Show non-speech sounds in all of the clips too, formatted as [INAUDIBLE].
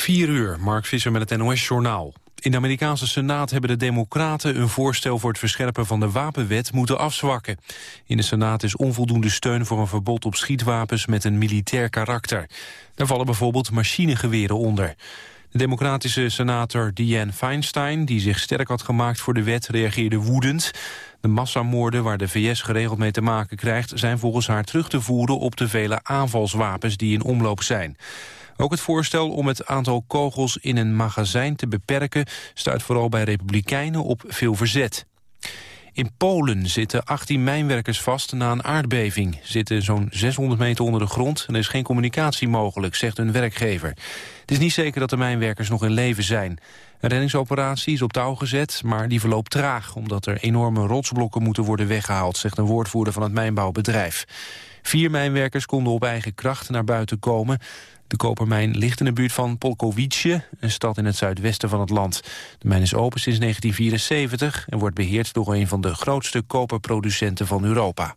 4 uur, Mark Visser met het NOS-journaal. In de Amerikaanse Senaat hebben de Democraten een voorstel voor het verscherpen van de wapenwet moeten afzwakken. In de Senaat is onvoldoende steun voor een verbod op schietwapens met een militair karakter. Daar vallen bijvoorbeeld machinegeweren onder. De democratische senator Dianne Feinstein, die zich sterk had gemaakt voor de wet, reageerde woedend. De massamoorden waar de VS geregeld mee te maken krijgt... zijn volgens haar terug te voeren op de vele aanvalswapens die in omloop zijn. Ook het voorstel om het aantal kogels in een magazijn te beperken... stuit vooral bij republikeinen op veel verzet. In Polen zitten 18 mijnwerkers vast na een aardbeving. Zitten zo'n 600 meter onder de grond en er is geen communicatie mogelijk, zegt hun werkgever. Het is niet zeker dat de mijnwerkers nog in leven zijn. Een reddingsoperatie is op touw gezet, maar die verloopt traag... omdat er enorme rotsblokken moeten worden weggehaald... zegt een woordvoerder van het mijnbouwbedrijf. Vier mijnwerkers konden op eigen kracht naar buiten komen. De kopermijn ligt in de buurt van Polkowice, een stad in het zuidwesten van het land. De mijn is open sinds 1974 en wordt beheerd door een van de grootste koperproducenten van Europa.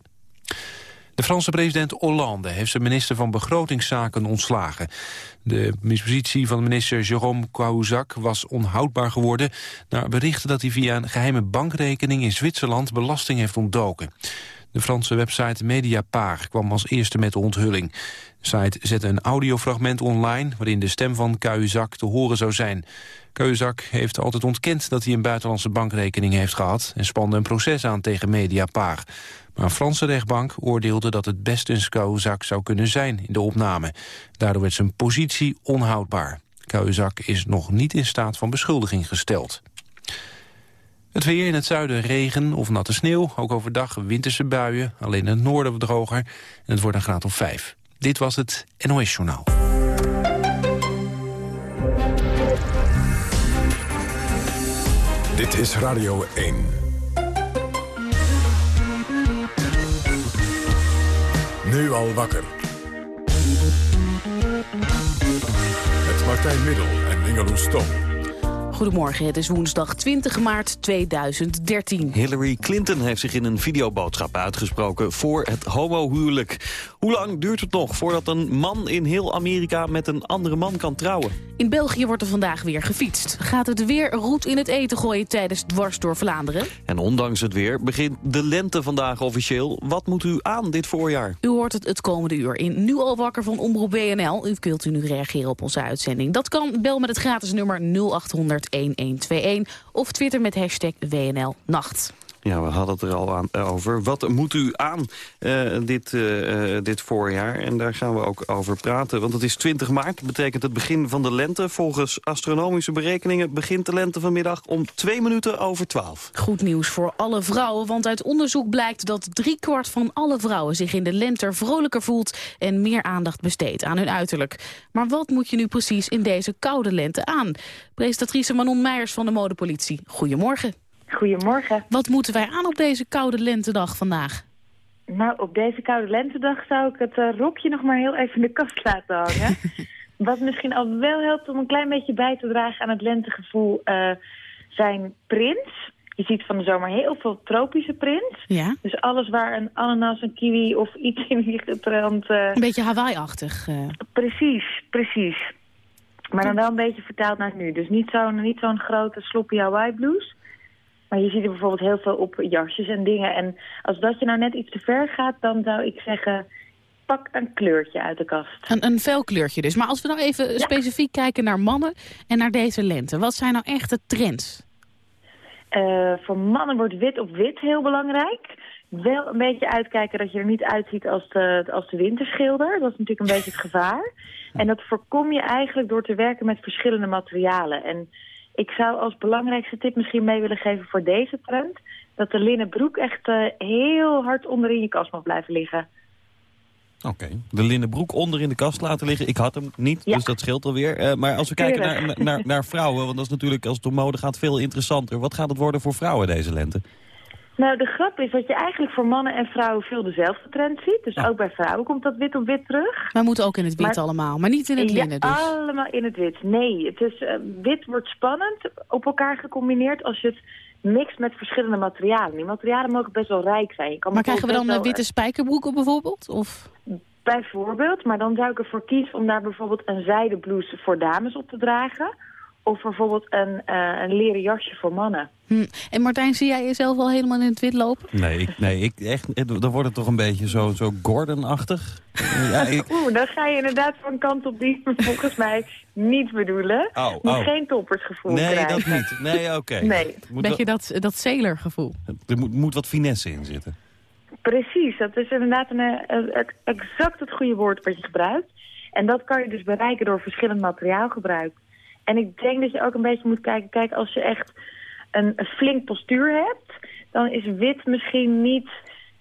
De Franse president Hollande heeft zijn minister van Begrotingszaken ontslagen. De positie van minister Jérôme Cahuzac was onhoudbaar geworden... na berichten dat hij via een geheime bankrekening in Zwitserland belasting heeft ontdoken. De Franse website Mediapart kwam als eerste met de onthulling. Site zette een audiofragment online waarin de stem van Cahuzac te horen zou zijn. Cahuzac heeft altijd ontkend dat hij een buitenlandse bankrekening heeft gehad... en spande een proces aan tegen Mediapart. Maar een Franse rechtbank oordeelde dat het best een Cahuzac zou kunnen zijn in de opname. Daardoor werd zijn positie onhoudbaar. Cahuzac is nog niet in staat van beschuldiging gesteld. Het weer in het zuiden regen of natte sneeuw. Ook overdag winterse buien. Alleen in het noorden droger. En het wordt een graad of 5. Dit was het NOS Journaal. Dit is Radio 1. Nu al wakker. Met Martijn Middel en Ingeloes Stom. Goedemorgen, het is woensdag 20 maart 2013. Hillary Clinton heeft zich in een videoboodschap uitgesproken voor het homohuwelijk. Hoe lang duurt het nog voordat een man in heel Amerika met een andere man kan trouwen? In België wordt er vandaag weer gefietst. Gaat het weer roet in het eten gooien tijdens dwars door Vlaanderen? En ondanks het weer begint de lente vandaag officieel. Wat moet u aan dit voorjaar? U hoort het het komende uur in Nu al wakker van Omroep BNL. U kunt u nu reageren op onze uitzending. Dat kan, bel met het gratis nummer 0800 1121 of twitter met hashtag WNL Nacht. Ja, we hadden het er al aan, eh, over. Wat moet u aan uh, dit, uh, dit voorjaar? En daar gaan we ook over praten. Want het is 20 maart, betekent het begin van de lente. Volgens astronomische berekeningen begint de lente vanmiddag om 2 minuten over 12. Goed nieuws voor alle vrouwen, want uit onderzoek blijkt dat driekwart van alle vrouwen zich in de lente vrolijker voelt en meer aandacht besteedt aan hun uiterlijk. Maar wat moet je nu precies in deze koude lente aan? Presentatrice Manon Meijers van de Modepolitie. Goedemorgen. Goedemorgen. Wat moeten wij aan op deze koude lentedag vandaag? Nou, op deze koude lentedag zou ik het uh, rokje nog maar heel even in de kast laten hangen. [LAUGHS] Wat misschien al wel helpt om een klein beetje bij te dragen aan het lentegevoel uh, zijn prints. Je ziet van de zomer heel veel tropische prints. Ja. Dus alles waar een ananas, een kiwi of iets in die trant... Uh... Een beetje Hawaii-achtig. Precies, precies. Maar dan wel een beetje vertaald naar nu. Dus niet zo'n niet zo'n grote sloppy Hawaii blues. Maar je ziet er bijvoorbeeld heel veel op jasjes en dingen. En als dat je nou net iets te ver gaat, dan zou ik zeggen... pak een kleurtje uit de kast. Een, een fel kleurtje dus. Maar als we nou even specifiek kijken naar mannen en naar deze lente. Wat zijn nou echt de trends? Uh, voor mannen wordt wit op wit heel belangrijk. Wel een beetje uitkijken dat je er niet uitziet als de, als de winterschilder. Dat is natuurlijk een beetje het gevaar. [LAUGHS] En dat voorkom je eigenlijk door te werken met verschillende materialen. En ik zou als belangrijkste tip misschien mee willen geven voor deze trend... dat de linnen broek echt uh, heel hard onderin je kast mag blijven liggen. Oké, de linnen broek onder in de kast laten liggen. Ik had hem niet, ja. dus dat scheelt alweer. Uh, maar als we kijken naar, naar, naar vrouwen, want dat is natuurlijk als het om mode gaat veel interessanter. Wat gaat het worden voor vrouwen deze lente? Nou, de grap is dat je eigenlijk voor mannen en vrouwen veel dezelfde trend ziet. Dus ook bij vrouwen komt dat wit op wit terug. Wij moeten ook in het wit Maar- allemaal, maar niet in het linnen dus. allemaal in het wit. Nee, het is, eh, wit wordt spannend op elkaar gecombineerd als je het mixt met verschillende materialen. Die materialen mogen best wel rijk zijn. Je kan Maar krijgen we dan eh, witte spijkerbroeken bijvoorbeeld? Of? Bijvoorbeeld, maar dan zou ik ervoor kiezen om daar bijvoorbeeld een zijden blouse voor dames op te dragen. Of bijvoorbeeld een, uh, een leren jasje voor mannen. Hm. En Martijn, zie jij jezelf al helemaal in het wit lopen? Nee, ik, nee ik, echt, dan wordt het toch een beetje zo, zo Gordon-achtig. ja, [LAUGHS] ik... Oeh, dan ga je inderdaad van kant op die [LAUGHS] volgens mij niet bedoelen. Oh, moet oh. geen toppersgevoel nee, krijgen. Nee, dat niet. Nee, oké. [LAUGHS] Nee. Beetje dat, dat sailorgevoel. Er moet, moet wat finesse in zitten. Precies, dat is inderdaad een, een, exact het goede woord wat je gebruikt. En dat kan je dus bereiken door verschillend materiaalgebruik. En ik denk dat je ook een beetje moet kijken, kijk, als je echt een, een flink postuur hebt, dan is wit misschien niet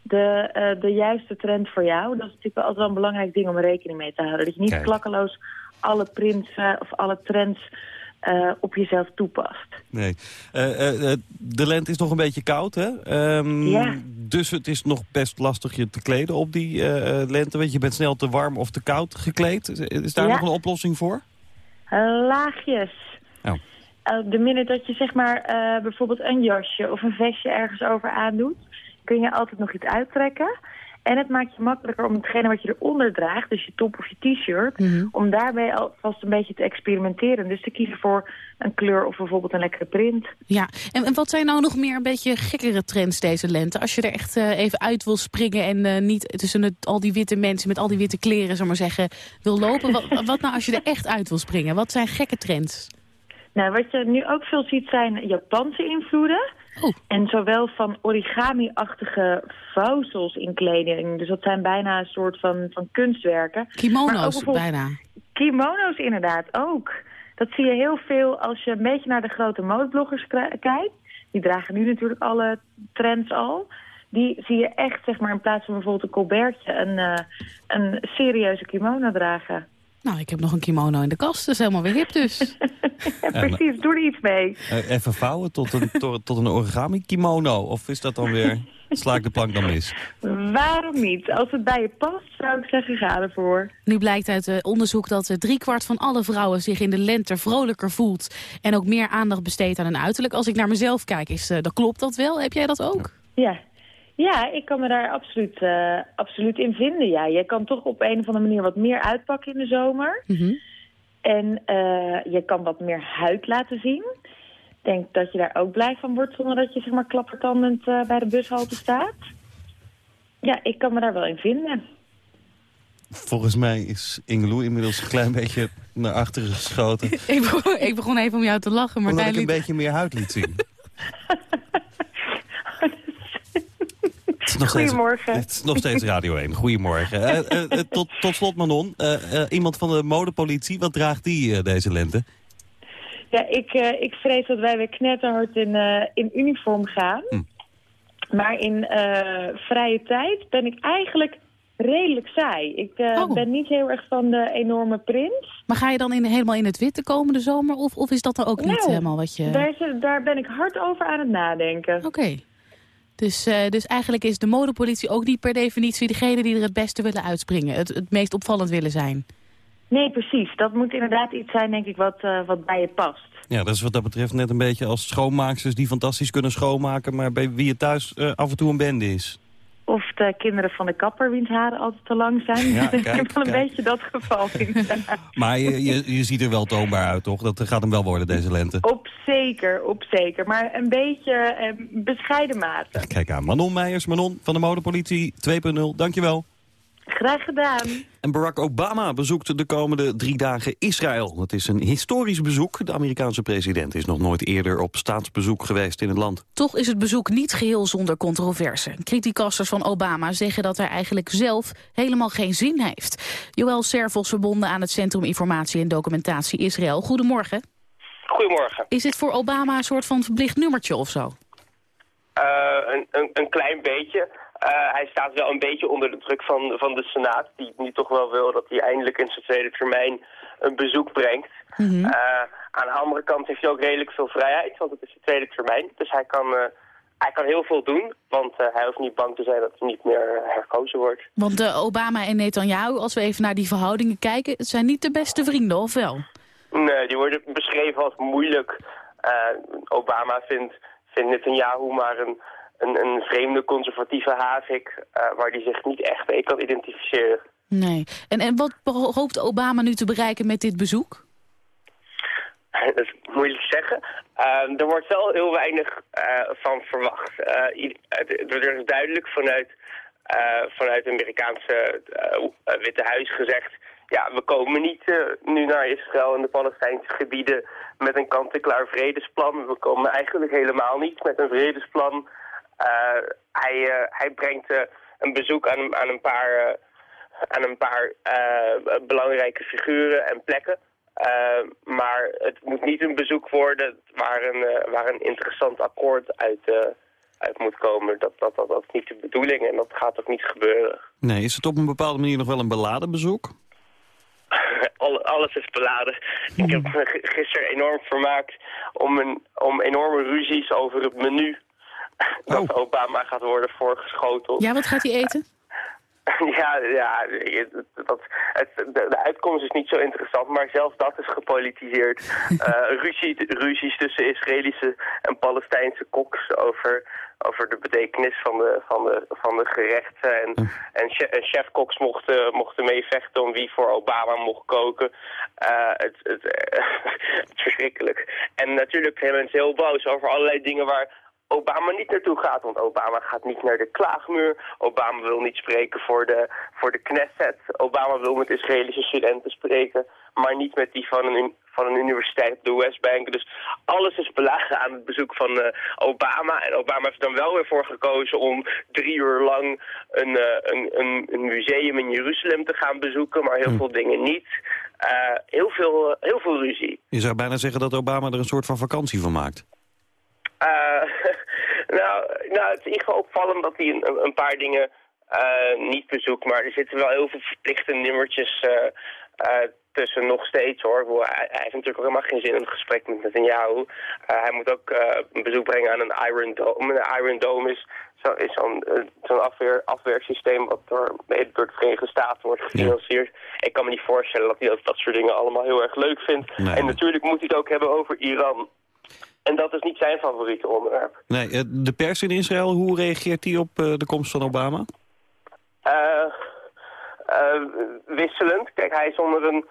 de, uh, de juiste trend voor jou. Dat is natuurlijk altijd wel een belangrijk ding om rekening mee te houden. Dat je niet kijk. klakkeloos alle prints uh, of alle trends uh, op jezelf toepast. Nee. de lente is nog een beetje koud, hè? Um, ja. Dus het is nog best lastig je te kleden op die lente. Want je bent snel te warm of te koud gekleed. Is daar nog een oplossing voor? Laagjes. Oh. Uh, de minute dat je zeg maar uh, bijvoorbeeld een jasje of een vestje ergens over aandoet, kun je altijd nog iets uittrekken. En het maakt je makkelijker om hetgene wat je eronder draagt, dus je top of je t-shirt, mm -hmm. om daarbij alvast een beetje te experimenteren. Dus te kiezen voor een kleur of bijvoorbeeld een lekkere print. Ja, en, en wat zijn nou nog meer een beetje gekkere trends deze lente? Als je er echt uh, even uit wil springen en uh, niet tussen het, al die witte mensen met al die witte kleren, zeg maar zeggen, wil lopen. wat, [LAUGHS] wat nou als je er echt uit wil springen? Wat zijn gekke trends? Nou, wat je nu ook veel ziet zijn Japanse invloeden. Oh. En zowel van origami-achtige vouwsels in kleding. Dus dat zijn bijna een soort van, van kunstwerken. Kimono's bijna. Kimono's inderdaad ook. Dat zie je heel veel als je een beetje naar de grote modebloggers kijkt. Die dragen nu natuurlijk alle trends al. Die zie je echt, zeg maar, in plaats van bijvoorbeeld een colbertje... een, uh, een serieuze kimono dragen. Nou, ik heb nog een kimono in de kast, dat is helemaal weer hip dus. [LAUGHS] ja, precies, doe er iets mee. Uh, even vouwen tot een, tot, een origami kimono, of is dat dan weer... [LAUGHS] Sla ik de plank dan mis? Waarom niet? Als het bij je past, zou ik zeggen, ga ervoor. Nu blijkt uit uh, onderzoek dat uh, driekwart van alle vrouwen zich in de lente vrolijker voelt... en ook meer aandacht besteedt aan hun uiterlijk. Als ik naar mezelf kijk, is, uh, dan klopt dat wel. Heb jij dat ook? Ja, ja, ik kan me daar absoluut, uh, absoluut in vinden. Ja. Je kan toch op een of andere manier wat meer uitpakken in de zomer. Mm -hmm. En uh, je kan wat meer huid laten zien. Ik denk dat je daar ook blij van wordt zonder dat je zeg maar klappertandend uh, bij de bushalte staat. Ja, ik kan me daar wel in vinden. Volgens mij is Ingeloe inmiddels een klein beetje naar achteren geschoten. [LAUGHS] ik, begon, ik, begon, even om jou te lachen. Maar Omdat ik een beetje meer huid liet zien. [LAUGHS] Goedemorgen. Steeds, het is nog steeds Radio 1. Goedemorgen. Uh, uh, uh, tot, tot slot, Manon. iemand van de modepolitie, wat draagt die deze lente? Ja, ik, ik vrees dat wij weer knetterhard in, in uniform gaan. Hm. Maar in vrije tijd ben ik eigenlijk redelijk saai. Ik oh. ben niet heel erg van de enorme print. Maar ga je dan in, helemaal in het wit de komende zomer? Of, of is dat er ook niet nou, helemaal wat je... Daar, is, daar ben ik hard over aan het nadenken. Oké. Okay. Dus, uh, dus eigenlijk is de modepolitie ook niet per definitie degene die er het beste willen uitspringen. Het, het meest opvallend willen zijn. Nee, precies. Dat moet inderdaad iets zijn, denk ik, wat, uh, wat bij je past. Ja, dat is wat dat betreft net een beetje als schoonmaaksters die fantastisch kunnen schoonmaken... maar bij wie het thuis uh, af en toe een bende is. Of de kinderen van de kapper, wiens haren altijd te lang zijn. Ja, kijk, [LAUGHS] ik heb wel een kijk. beetje dat geval. [LAUGHS] maar je, je, je, ziet er wel toonbaar uit, toch? Dat gaat hem wel worden deze lente. Op zeker, op zeker. Maar een beetje eh, bescheiden mate. Kijk aan. Manon Meijers, Manon van de Modepolitie 2.0. Dankjewel. Graag gedaan. En Barack Obama bezoekt de komende drie dagen Israël. Het is een historisch bezoek. De Amerikaanse president is nog nooit eerder op staatsbezoek geweest in het land. Toch is het bezoek niet geheel zonder controverse. Criticasters van Obama zeggen dat hij eigenlijk zelf helemaal geen zin heeft. Joël Servos verbonden aan het Centrum Informatie en Documentatie Israël. Goedemorgen. Goedemorgen. Is dit voor Obama een soort van verplicht nummertje of zo? Uh, een, een, een klein beetje. Uh, hij staat wel een beetje onder de druk van, van de Senaat, die nu toch wel wil dat hij eindelijk in zijn tweede termijn een bezoek brengt. Mm -hmm. uh, aan de andere kant heeft hij ook redelijk veel vrijheid, want het is de tweede termijn. Dus hij kan, uh, hij kan heel veel doen, want hij hoeft niet bang te zijn dat hij niet meer herkozen wordt. Want Obama en Netanyahu, als we even naar die verhoudingen kijken, zijn niet de beste vrienden, of wel? Nee, die worden beschreven als moeilijk. Obama vindt, vindt Netanyahu maar een een, een vreemde conservatieve havik uh, waar die zich niet echt mee kan identificeren. Nee. En, en wat hoopt Obama nu te bereiken met dit bezoek? [LAUGHS] Dat is moeilijk te zeggen. Uh, er wordt wel heel weinig uh, van verwacht. Uh, er is duidelijk vanuit, vanuit het Amerikaanse Witte Huis gezegd... ja, we komen niet nu naar Israël en de Palestijnse gebieden met een kant-en-klaar vredesplan. We komen eigenlijk helemaal niet met een vredesplan. hij, hij brengt een bezoek aan, aan een paar, aan een paar belangrijke figuren en plekken... Maar het moet niet een bezoek worden waar een, waar een interessant akkoord uit, uit moet komen. Dat, dat, dat, dat is niet de bedoeling en dat gaat ook niet gebeuren. Nee, is het op een bepaalde manier nog wel een beladen bezoek? [LAUGHS] Alles is beladen. Ik heb me gisteren enorm vermaakt om, een, om enorme ruzies over het menu... [LAUGHS] dat oh. Obama gaat worden voorgeschoteld. Ja, wat gaat hij eten? [LAUGHS] Ja, ja dat, het, de, uitkomst is niet zo interessant, maar zelfs dat is gepolitiseerd. uh, [LAUGHS] ruzie, ruzies tussen Israëlische en Palestijnse koks over, over de betekenis van de, van de, van de gerechten. En, en, chef, chefkoks mochten, mochten meevechten om wie voor Obama mocht koken. Uh, het, het, [LAUGHS] het, verschrikkelijk. En natuurlijk zijn mensen heel boos over allerlei dingen waar Obama niet naartoe gaat. Want Obama gaat niet naar de klaagmuur. Obama wil niet spreken voor de, voor de Knesset. Obama wil met Israëlische studenten spreken. Maar niet met die van een, van een universiteit op de Westbank. Dus alles is belagen aan het bezoek van uh, Obama. En Obama heeft er dan wel weer voor gekozen om drie uur lang een, uh, een, een, een, museum in Jeruzalem te gaan bezoeken. Maar heel hm. veel dingen niet. Uh, heel, veel, heel veel ruzie. Je zou bijna zeggen dat Obama er een soort van vakantie van maakt. Uh, [LAUGHS] nou, nou, het is geval opvallend dat hij een, een paar dingen uh, niet bezoekt. Maar er zitten wel heel veel verplichte nummertjes uh, tussen nog steeds hoor. Hij, hij, heeft natuurlijk ook helemaal geen zin in het gesprek met Netanyahu. Hij moet ook een bezoek brengen aan een Iron Dome. Een Iron Dome is zo'n zo afweer, afweersysteem wat door, door de Verenigde Staten wordt gefinancierd. Ik kan me niet voorstellen dat hij dat, dat soort dingen allemaal heel erg leuk vindt. En natuurlijk moet hij het ook hebben over Iran. En dat is niet zijn favoriete onderwerp. Nee, eh, de pers in Israël, hoe reageert die op eh, de komst van Obama? Uh, wisselend. Kijk, hij is onder een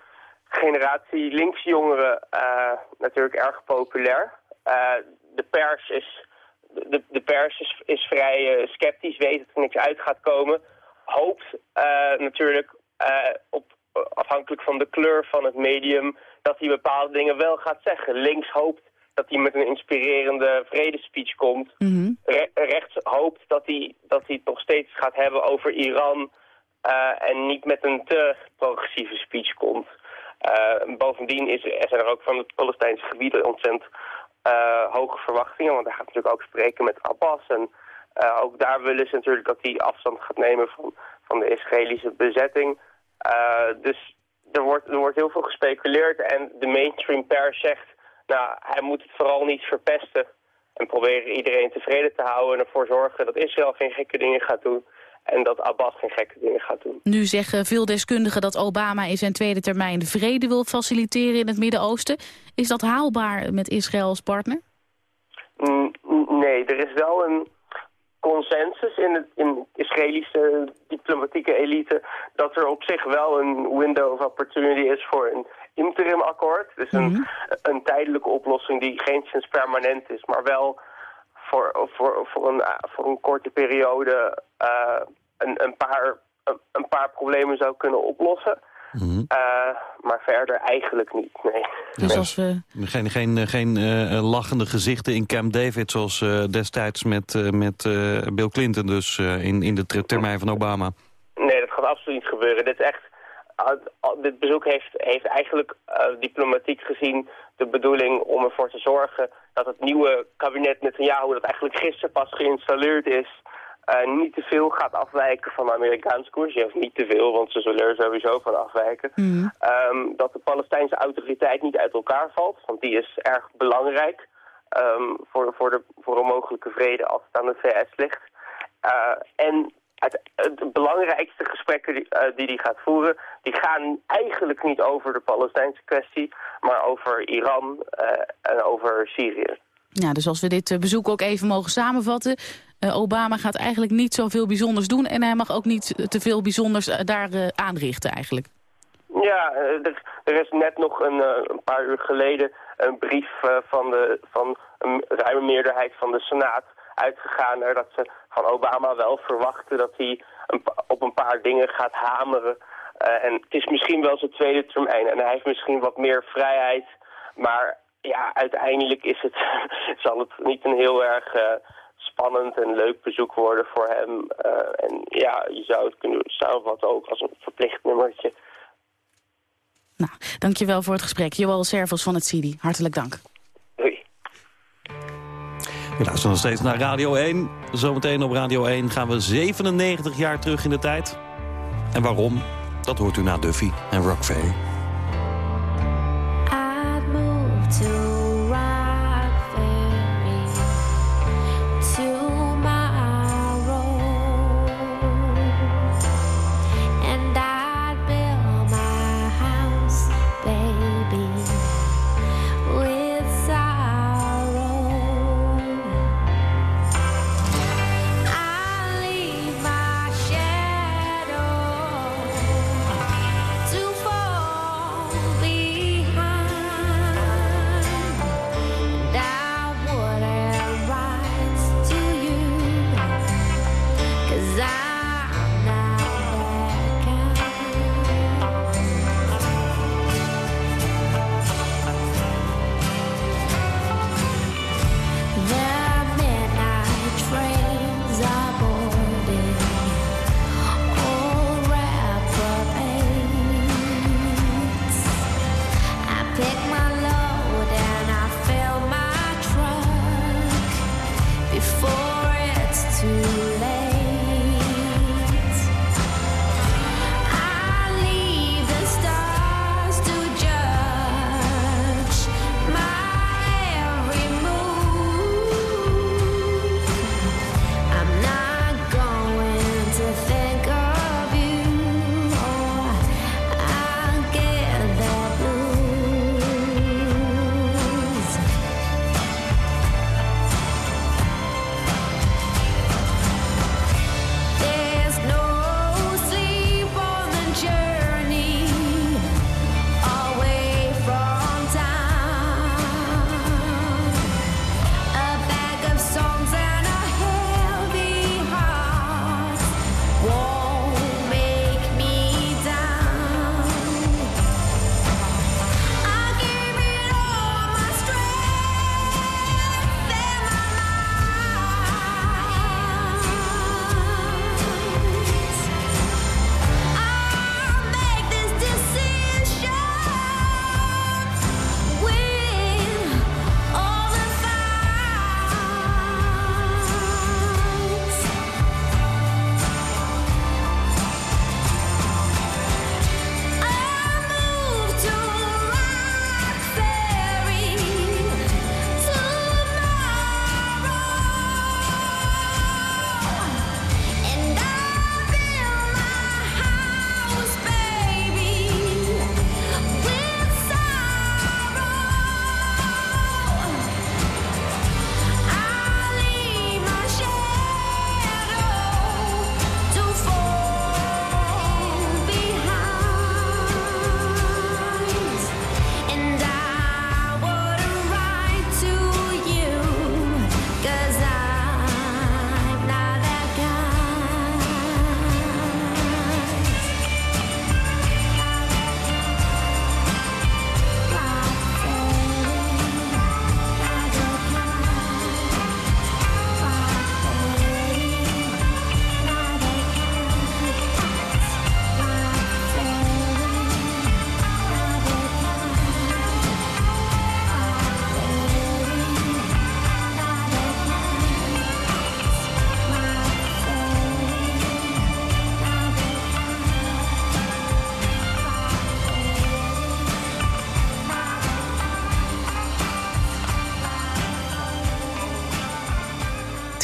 generatie linksjongeren natuurlijk erg populair. de pers is, de, de pers is, is vrij sceptisch, weet dat er niks uit gaat komen. Hoopt natuurlijk op, afhankelijk van de kleur van het medium dat hij bepaalde dingen wel gaat zeggen. Links hoopt dat hij met een inspirerende vredespeech komt. Mm rechts hoopt dat hij, dat hij het nog steeds gaat hebben over Iran... Uh, en niet met een te progressieve speech komt. Uh, bovendien is, er zijn er ook van het Palestijnse gebied ontzettend uh, hoge verwachtingen. Want hij gaat natuurlijk ook spreken met Abbas. En ook daar willen ze natuurlijk dat hij afstand gaat nemen van, van de Israëlische bezetting. dus er wordt, er wordt heel veel gespeculeerd. En de mainstream pers zegt nou, hij moet het vooral niet verpesten. En proberen iedereen tevreden te houden en ervoor zorgen dat Israël geen gekke dingen gaat doen. En dat Abbas geen gekke dingen gaat doen. Nu zeggen veel deskundigen dat Obama in zijn tweede termijn de vrede wil faciliteren in het Midden-Oosten. Is dat haalbaar met Israël als partner? Mm, nee, er is wel een consensus in, het, in de Israëlische diplomatieke elite... dat er op zich wel een window of opportunity is voor een interimakkoord. Dus een, mhm. een tijdelijke oplossing die geen sinds permanent is, maar wel voor, voor, voor, een, voor een korte periode uh, een, een, paar, een, paar problemen zou kunnen oplossen. Mm uh, maar verder eigenlijk niet, nee. Dus als we... Geen, geen, geen uh, lachende gezichten in Camp David zoals uh, destijds met, met Bill Clinton dus in, in de termijn van Obama. Nee, dat gaat absoluut niet gebeuren. Dit is echt dit bezoek heeft, heeft eigenlijk uh, diplomatiek gezien de bedoeling om ervoor te zorgen dat het nieuwe kabinet Netanyahu, dat eigenlijk gisteren pas geïnstalleerd is, uh, niet te veel gaat afwijken van de Amerikaanse koers. Ja, niet te veel, want ze zullen er sowieso van afwijken. Mm. Um, dat de Palestijnse autoriteit niet uit elkaar valt, want die is erg belangrijk um, voor, voor, de, voor een mogelijke vrede als het aan de VS ligt. Uh, en het, de belangrijkste gesprekken die, uh, die hij gaat voeren... die gaan eigenlijk niet over de Palestijnse kwestie... maar over Iran uh, en over Syrië. Ja, dus als we dit eh, bezoek ook even mogen samenvatten... Obama gaat eigenlijk niet zoveel bijzonders doen... en hij mag ook niet te veel bijzonders daar aanrichten eigenlijk. Ja, er, er, is net nog een, een paar uur geleden een brief van, de, van een ruime meerderheid van de Senaat uitgegaan... dat ze van Obama wel verwachten dat hij een, op een paar dingen gaat hameren... Uh, en het is misschien wel zijn tweede termijn en hij heeft misschien wat meer vrijheid. Maar ja, uiteindelijk is het, [LAUGHS] zal het niet een heel erg uh, spannend en leuk bezoek worden voor hem. Uh, en ja, je zou het kunnen samenvatten ook als een verplicht nummertje. Nou, dankjewel voor het gesprek. Joël Servos van het CIDI. Hartelijk dank. Doei. We luisteren nog steeds naar Radio 1. Zometeen op Radio 1 gaan we 97 jaar terug in de tijd. En waarom? Dat hoort u na Duffy en Rockvee.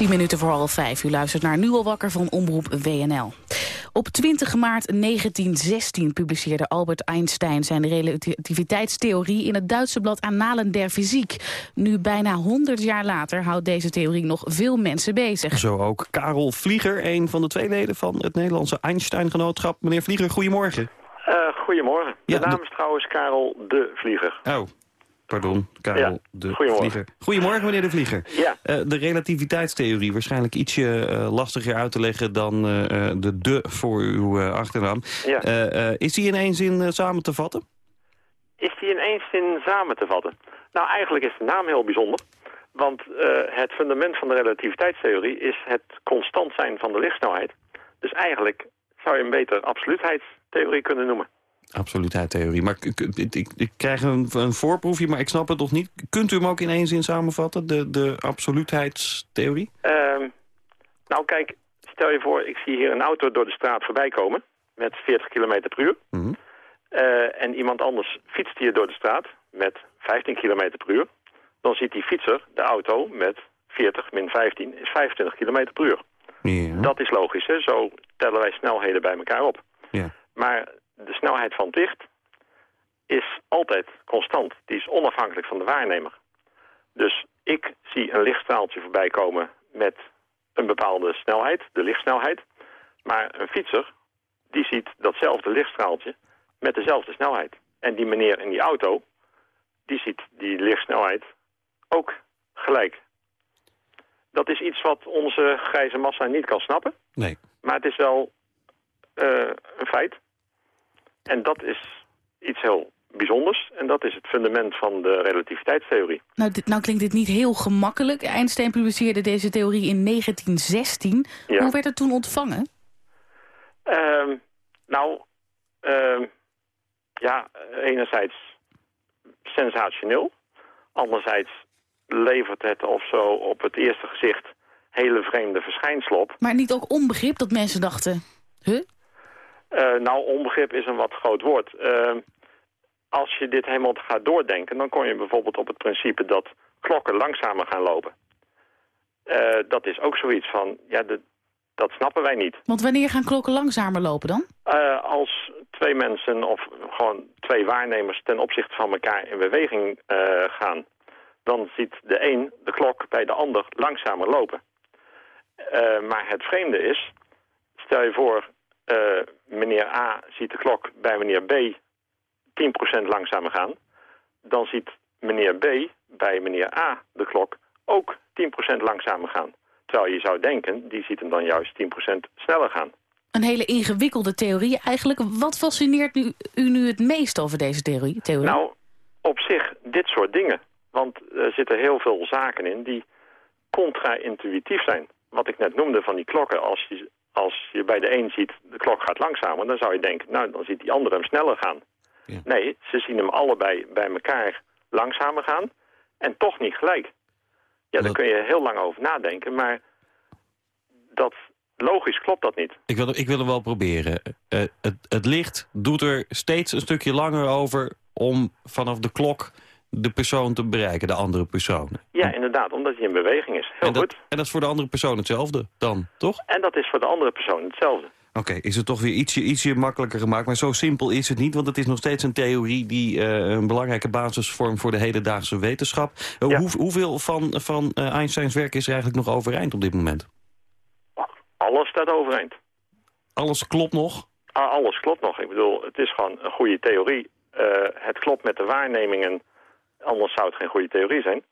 Minuten voor half vijf. U luistert naar Nu al wakker van Omroep WNL. Op 20 maart 1916 publiceerde Albert Einstein zijn relativiteitstheorie in het Duitse blad Annalen der Fysiek. Nu bijna 100 jaar later houdt deze theorie nog veel mensen bezig. Zo ook Karel Vlieger, een van de twee leden van het Nederlandse Einstein-genootschap. Meneer Vlieger, goedemorgen. Uh, goedemorgen. Ja, de naam de- is trouwens Karel de Vlieger. Oh, pardon, Karel Ja, de goedemorgen. Vlieger. Goedemorgen, meneer de Vlieger. Ja, Eh, de relativiteitstheorie, waarschijnlijk ietsje eh, lastiger uit te leggen dan eh, de de voor uw achternaam. ja. Is die in één zin samen te vatten? Is die in één zin samen te vatten? Nou, eigenlijk is de naam heel bijzonder. Want het fundament van de relativiteitstheorie is het constant zijn van de lichtsnelheid. Dus eigenlijk zou je hem beter absoluutheidstheorie kunnen noemen. Absoluutheidstheorie. Maar ik, ik, ik krijg een, een voorproefje, maar ik snap het nog niet. Kunt u hem ook in één zin samenvatten, de, de absoluutheidstheorie? Ehm, nou kijk, stel je voor, ik zie hier een auto door de straat voorbij komen met 40 km per uur. Mhm. Eh, en iemand anders fietst hier door de straat met 15 km per uur. Dan ziet die fietser de auto met 40 min 15 is 25 km per uur. Ja. Dat is logisch, hè? zo tellen wij snelheden bij elkaar op. Ja. Maar de snelheid van het licht is altijd constant. Die is onafhankelijk van de waarnemer. Dus ik zie een lichtstraaltje voorbij komen met een bepaalde snelheid, de lichtsnelheid. Maar een fietser, die ziet datzelfde lichtstraaltje met dezelfde snelheid. En die meneer in die auto, die ziet die lichtsnelheid ook gelijk. Dat is iets wat onze grijze massa niet kan snappen. Nee. Maar het is wel eh, een feit. En dat is iets heel bijzonders. En dat is het fundament van de relativiteitstheorie. Nou, dit, nou klinkt dit niet heel gemakkelijk. Einstein publiceerde deze theorie in 1916. Ja. Hoe werd het toen ontvangen? Ehm, nou, ehm, ja, enerzijds sensationeel. Anderzijds levert het of zo op het eerste gezicht hele vreemde verschijnselen op. Maar niet ook onbegrip dat mensen dachten... Huh? Eh, nou, onbegrip is een wat groot woord. Eh, als je dit helemaal gaat doordenken, dan kom je bijvoorbeeld op het principe dat klokken langzamer gaan lopen. Eh, dat is ook zoiets van, ja, de, dat snappen wij niet. Want wanneer gaan klokken langzamer lopen dan? Als twee mensen of gewoon twee waarnemers ten opzichte van elkaar in beweging gaan, dan ziet de een de klok bij de ander langzamer lopen. Maar het vreemde is, stel je voor, eh, meneer A ziet de klok bij meneer B 10% langzamer gaan, dan ziet meneer B bij meneer A de klok ook 10% langzamer gaan. Terwijl je zou denken, die ziet hem dan juist 10% sneller gaan. Een hele ingewikkelde theorie eigenlijk. Wat fascineert nu, u nu het meest over deze theorie? theorie? Nou, op zich dit soort dingen. Want er zitten heel veel zaken in die contra-intuïtief zijn. Wat ik net noemde van die klokken. Als je, als je bij de een ziet, de klok gaat langzamer... dan zou je denken, nou, dan ziet die andere hem sneller gaan. Ja. Nee, ze zien hem allebei bij elkaar langzamer gaan. En toch niet gelijk. Ja, daar kun je heel lang over nadenken. Maar dat, logisch klopt dat niet. Ik wil, ik wil hem wel proberen. Eh, het, het licht doet er steeds een stukje langer over... om vanaf de klok de persoon te bereiken, de andere persoon. Ja, inderdaad, omdat hij in beweging is. Heel en, dat, goed. en dat is voor de andere persoon hetzelfde dan, toch? En dat is voor de andere persoon hetzelfde. Oké, is het toch weer ietsje, ietsje makkelijker gemaakt. Maar zo simpel is het niet, want het is nog steeds een theorie... die eh, een belangrijke basis vormt voor de hedendaagse wetenschap. Eh, Ja. hoe, hoeveel van, van eh, Einsteins werk is er eigenlijk nog overeind op dit moment? Alles staat overeind. Alles klopt nog? Ah, Alles klopt nog. Ik bedoel, het is gewoon een goede theorie. Het klopt met de waarnemingen, anders zou het geen goede theorie zijn.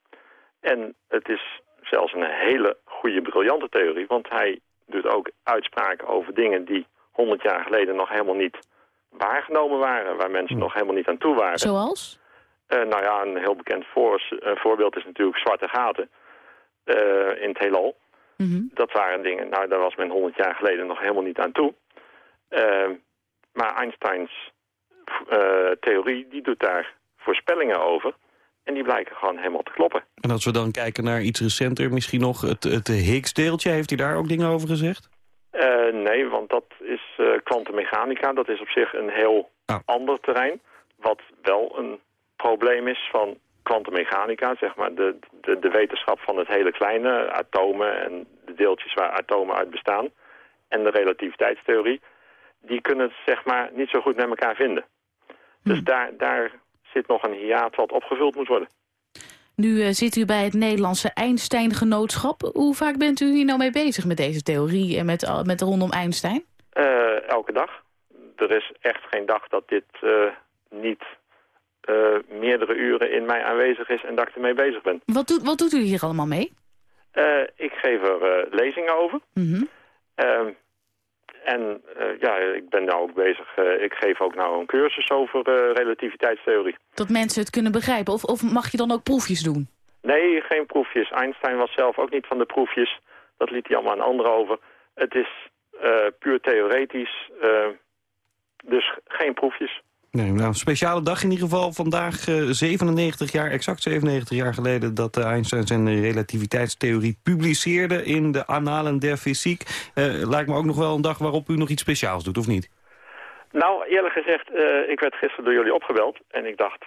En het is zelfs een hele goede, briljante theorie, want hij doet ook uitspraken over dingen die 100 jaar geleden nog helemaal niet waargenomen waren, waar mensen nog helemaal niet aan toe waren. Zoals? Eh, nou ja, een heel bekend voor, eh, voorbeeld is natuurlijk zwarte gaten eh, in het heelal. Mhm. Dat waren dingen, nou daar was men 100 jaar geleden nog helemaal niet aan toe. Maar Einsteins theorie, die doet daar voorspellingen over. En die blijken gewoon helemaal te kloppen. En als we dan kijken naar iets recenter, misschien nog het, het Higgs-deeltje... heeft hij daar ook dingen over gezegd? Eh, nee, want dat is eh, kwantummechanica. dat is op zich een heel Oh. ander terrein. Wat wel een probleem is van kwantummechanica. Zeg maar de, de, de wetenschap van het hele kleine, atomen en de deeltjes waar atomen uit bestaan. En de relativiteitstheorie. die kunnen het zeg maar niet zo goed met elkaar vinden. Dus daar, daar zit nog een hiaat wat opgevuld moet worden. Nu uh, zit u bij het Nederlandse Einstein-genootschap. Hoe vaak bent u hier nou mee bezig met deze theorie en met, uh, met rondom Einstein? Uh, elke dag. Er is echt geen dag dat dit niet meerdere uren in mij aanwezig is en dat ik ermee bezig ben. Wat doet, wat doet u hier allemaal mee? ik geef er lezingen over. Mm -hmm. En uh, ja, ik ben nou ook bezig, uh, ik geef ook nou een cursus over uh, relativiteitstheorie. Dat mensen het kunnen begrijpen? Of, of mag je dan ook proefjes doen? Nee, geen proefjes. Einstein was zelf ook niet van de proefjes. Dat liet hij allemaal aan anderen over. Het is puur theoretisch, dus geen proefjes. Nee, nou, een speciale dag in ieder geval. Vandaag uh, 97 jaar, exact 97 jaar geleden... dat uh, Einstein zijn relativiteitstheorie publiceerde in de Annalen der Fysiek. Uh, lijkt me ook nog wel een dag waarop u nog iets speciaals doet, of niet? Nou, eerlijk gezegd, ik werd gisteren door jullie opgebeld. En ik dacht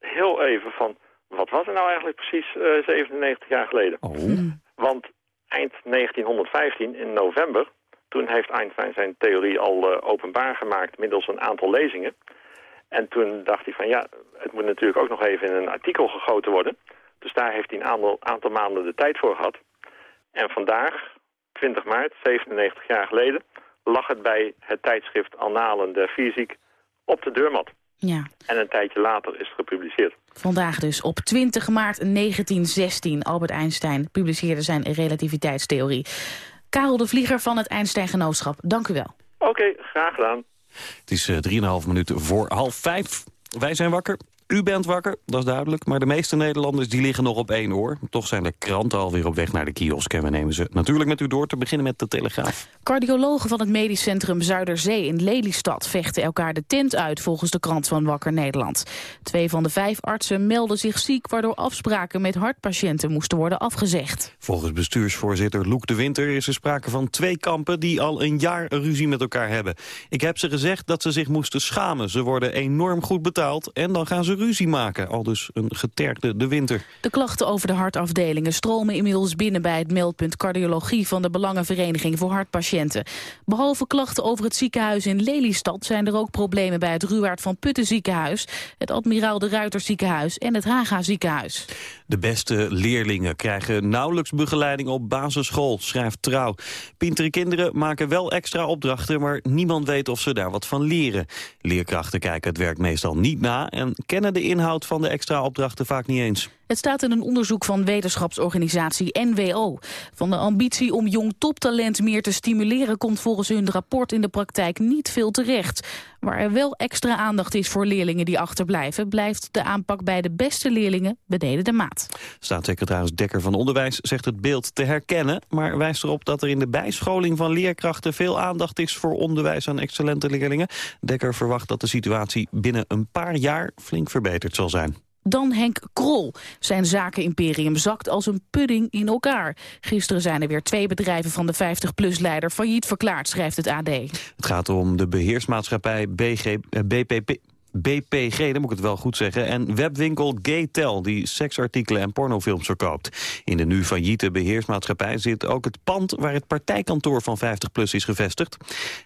heel even van, wat was er nou eigenlijk precies 97 jaar geleden? Oh. Want eind 1915, in november... Toen heeft Einstein zijn theorie al uh, openbaar gemaakt middels een aantal lezingen. En toen dacht hij van ja, het moet natuurlijk ook nog even in een artikel gegoten worden. Dus daar heeft hij een aantal, aantal maanden de tijd voor gehad. En vandaag, 20 maart, 97 jaar geleden, lag het bij het tijdschrift Annalen der Fysiek op de deurmat. Ja. En een tijdje later is het gepubliceerd. Vandaag dus, op 20 maart 1916, Albert Einstein publiceerde zijn relativiteitstheorie. Karel de Vlieger van het Einstein Genootschap, dank u wel. Oké, okay, graag gedaan. Het is uh, 3,5 minuten voor half vijf. Wij zijn wakker. U bent wakker, dat is duidelijk. Maar de meeste Nederlanders die liggen nog op één oor. Toch zijn de kranten alweer op weg naar de kiosk. En we nemen ze natuurlijk met u door te beginnen met de Telegraaf. Cardiologen van het medisch centrum Zuiderzee in Lelystad... vechten elkaar de tent uit volgens de krant van Wakker Nederland. Twee van de vijf artsen melden zich ziek... waardoor afspraken met hartpatiënten moesten worden afgezegd. Volgens bestuursvoorzitter Loek de Winter is er sprake van twee kampen... die al een jaar ruzie met elkaar hebben. Ik heb ze gezegd dat ze zich moesten schamen. Ze worden enorm goed betaald en dan gaan ze ruzie maken. Al dus een getergde de winter. De klachten over de hartafdelingen stromen inmiddels binnen bij het meldpunt cardiologie van de Belangenvereniging voor Hartpatiënten. Behalve klachten over het ziekenhuis in Lelystad zijn er ook problemen bij het Ruwaard van Putten ziekenhuis, het Admiraal de Ruiter ziekenhuis en het Haga ziekenhuis. De beste leerlingen krijgen nauwelijks begeleiding op basisschool, schrijft Trouw. Pintere kinderen maken wel extra opdrachten, maar niemand weet of ze daar wat van leren. Leerkrachten kijken het werk meestal niet na en kennen de inhoud van de extra opdrachten vaak niet eens. Het staat in een onderzoek van wetenschapsorganisatie NWO. Van de ambitie om jong toptalent meer te stimuleren... komt volgens hun rapport in de praktijk niet veel terecht. Waar er wel extra aandacht is voor leerlingen die achterblijven... blijft de aanpak bij de beste leerlingen beneden de maat. Staatssecretaris Dekker van Onderwijs zegt het beeld te herkennen... maar wijst erop dat er in de bijscholing van leerkrachten... veel aandacht is voor onderwijs aan excellente leerlingen. Dekker verwacht dat de situatie binnen een paar jaar flink verbeterd zal zijn. Dan Henk Krol. Zijn zakenimperium zakt als een pudding in elkaar. Gisteren zijn er weer twee bedrijven van de 50PLUS-leider failliet verklaard, schrijft het AD. Het gaat om de beheersmaatschappij BG, BPP, BPG, dan moet ik het wel goed zeggen, en webwinkel Gaytel, die seksartikelen en pornofilms verkoopt. In de nu failliete beheersmaatschappij zit ook het pand waar het partijkantoor van 50PLUS is gevestigd.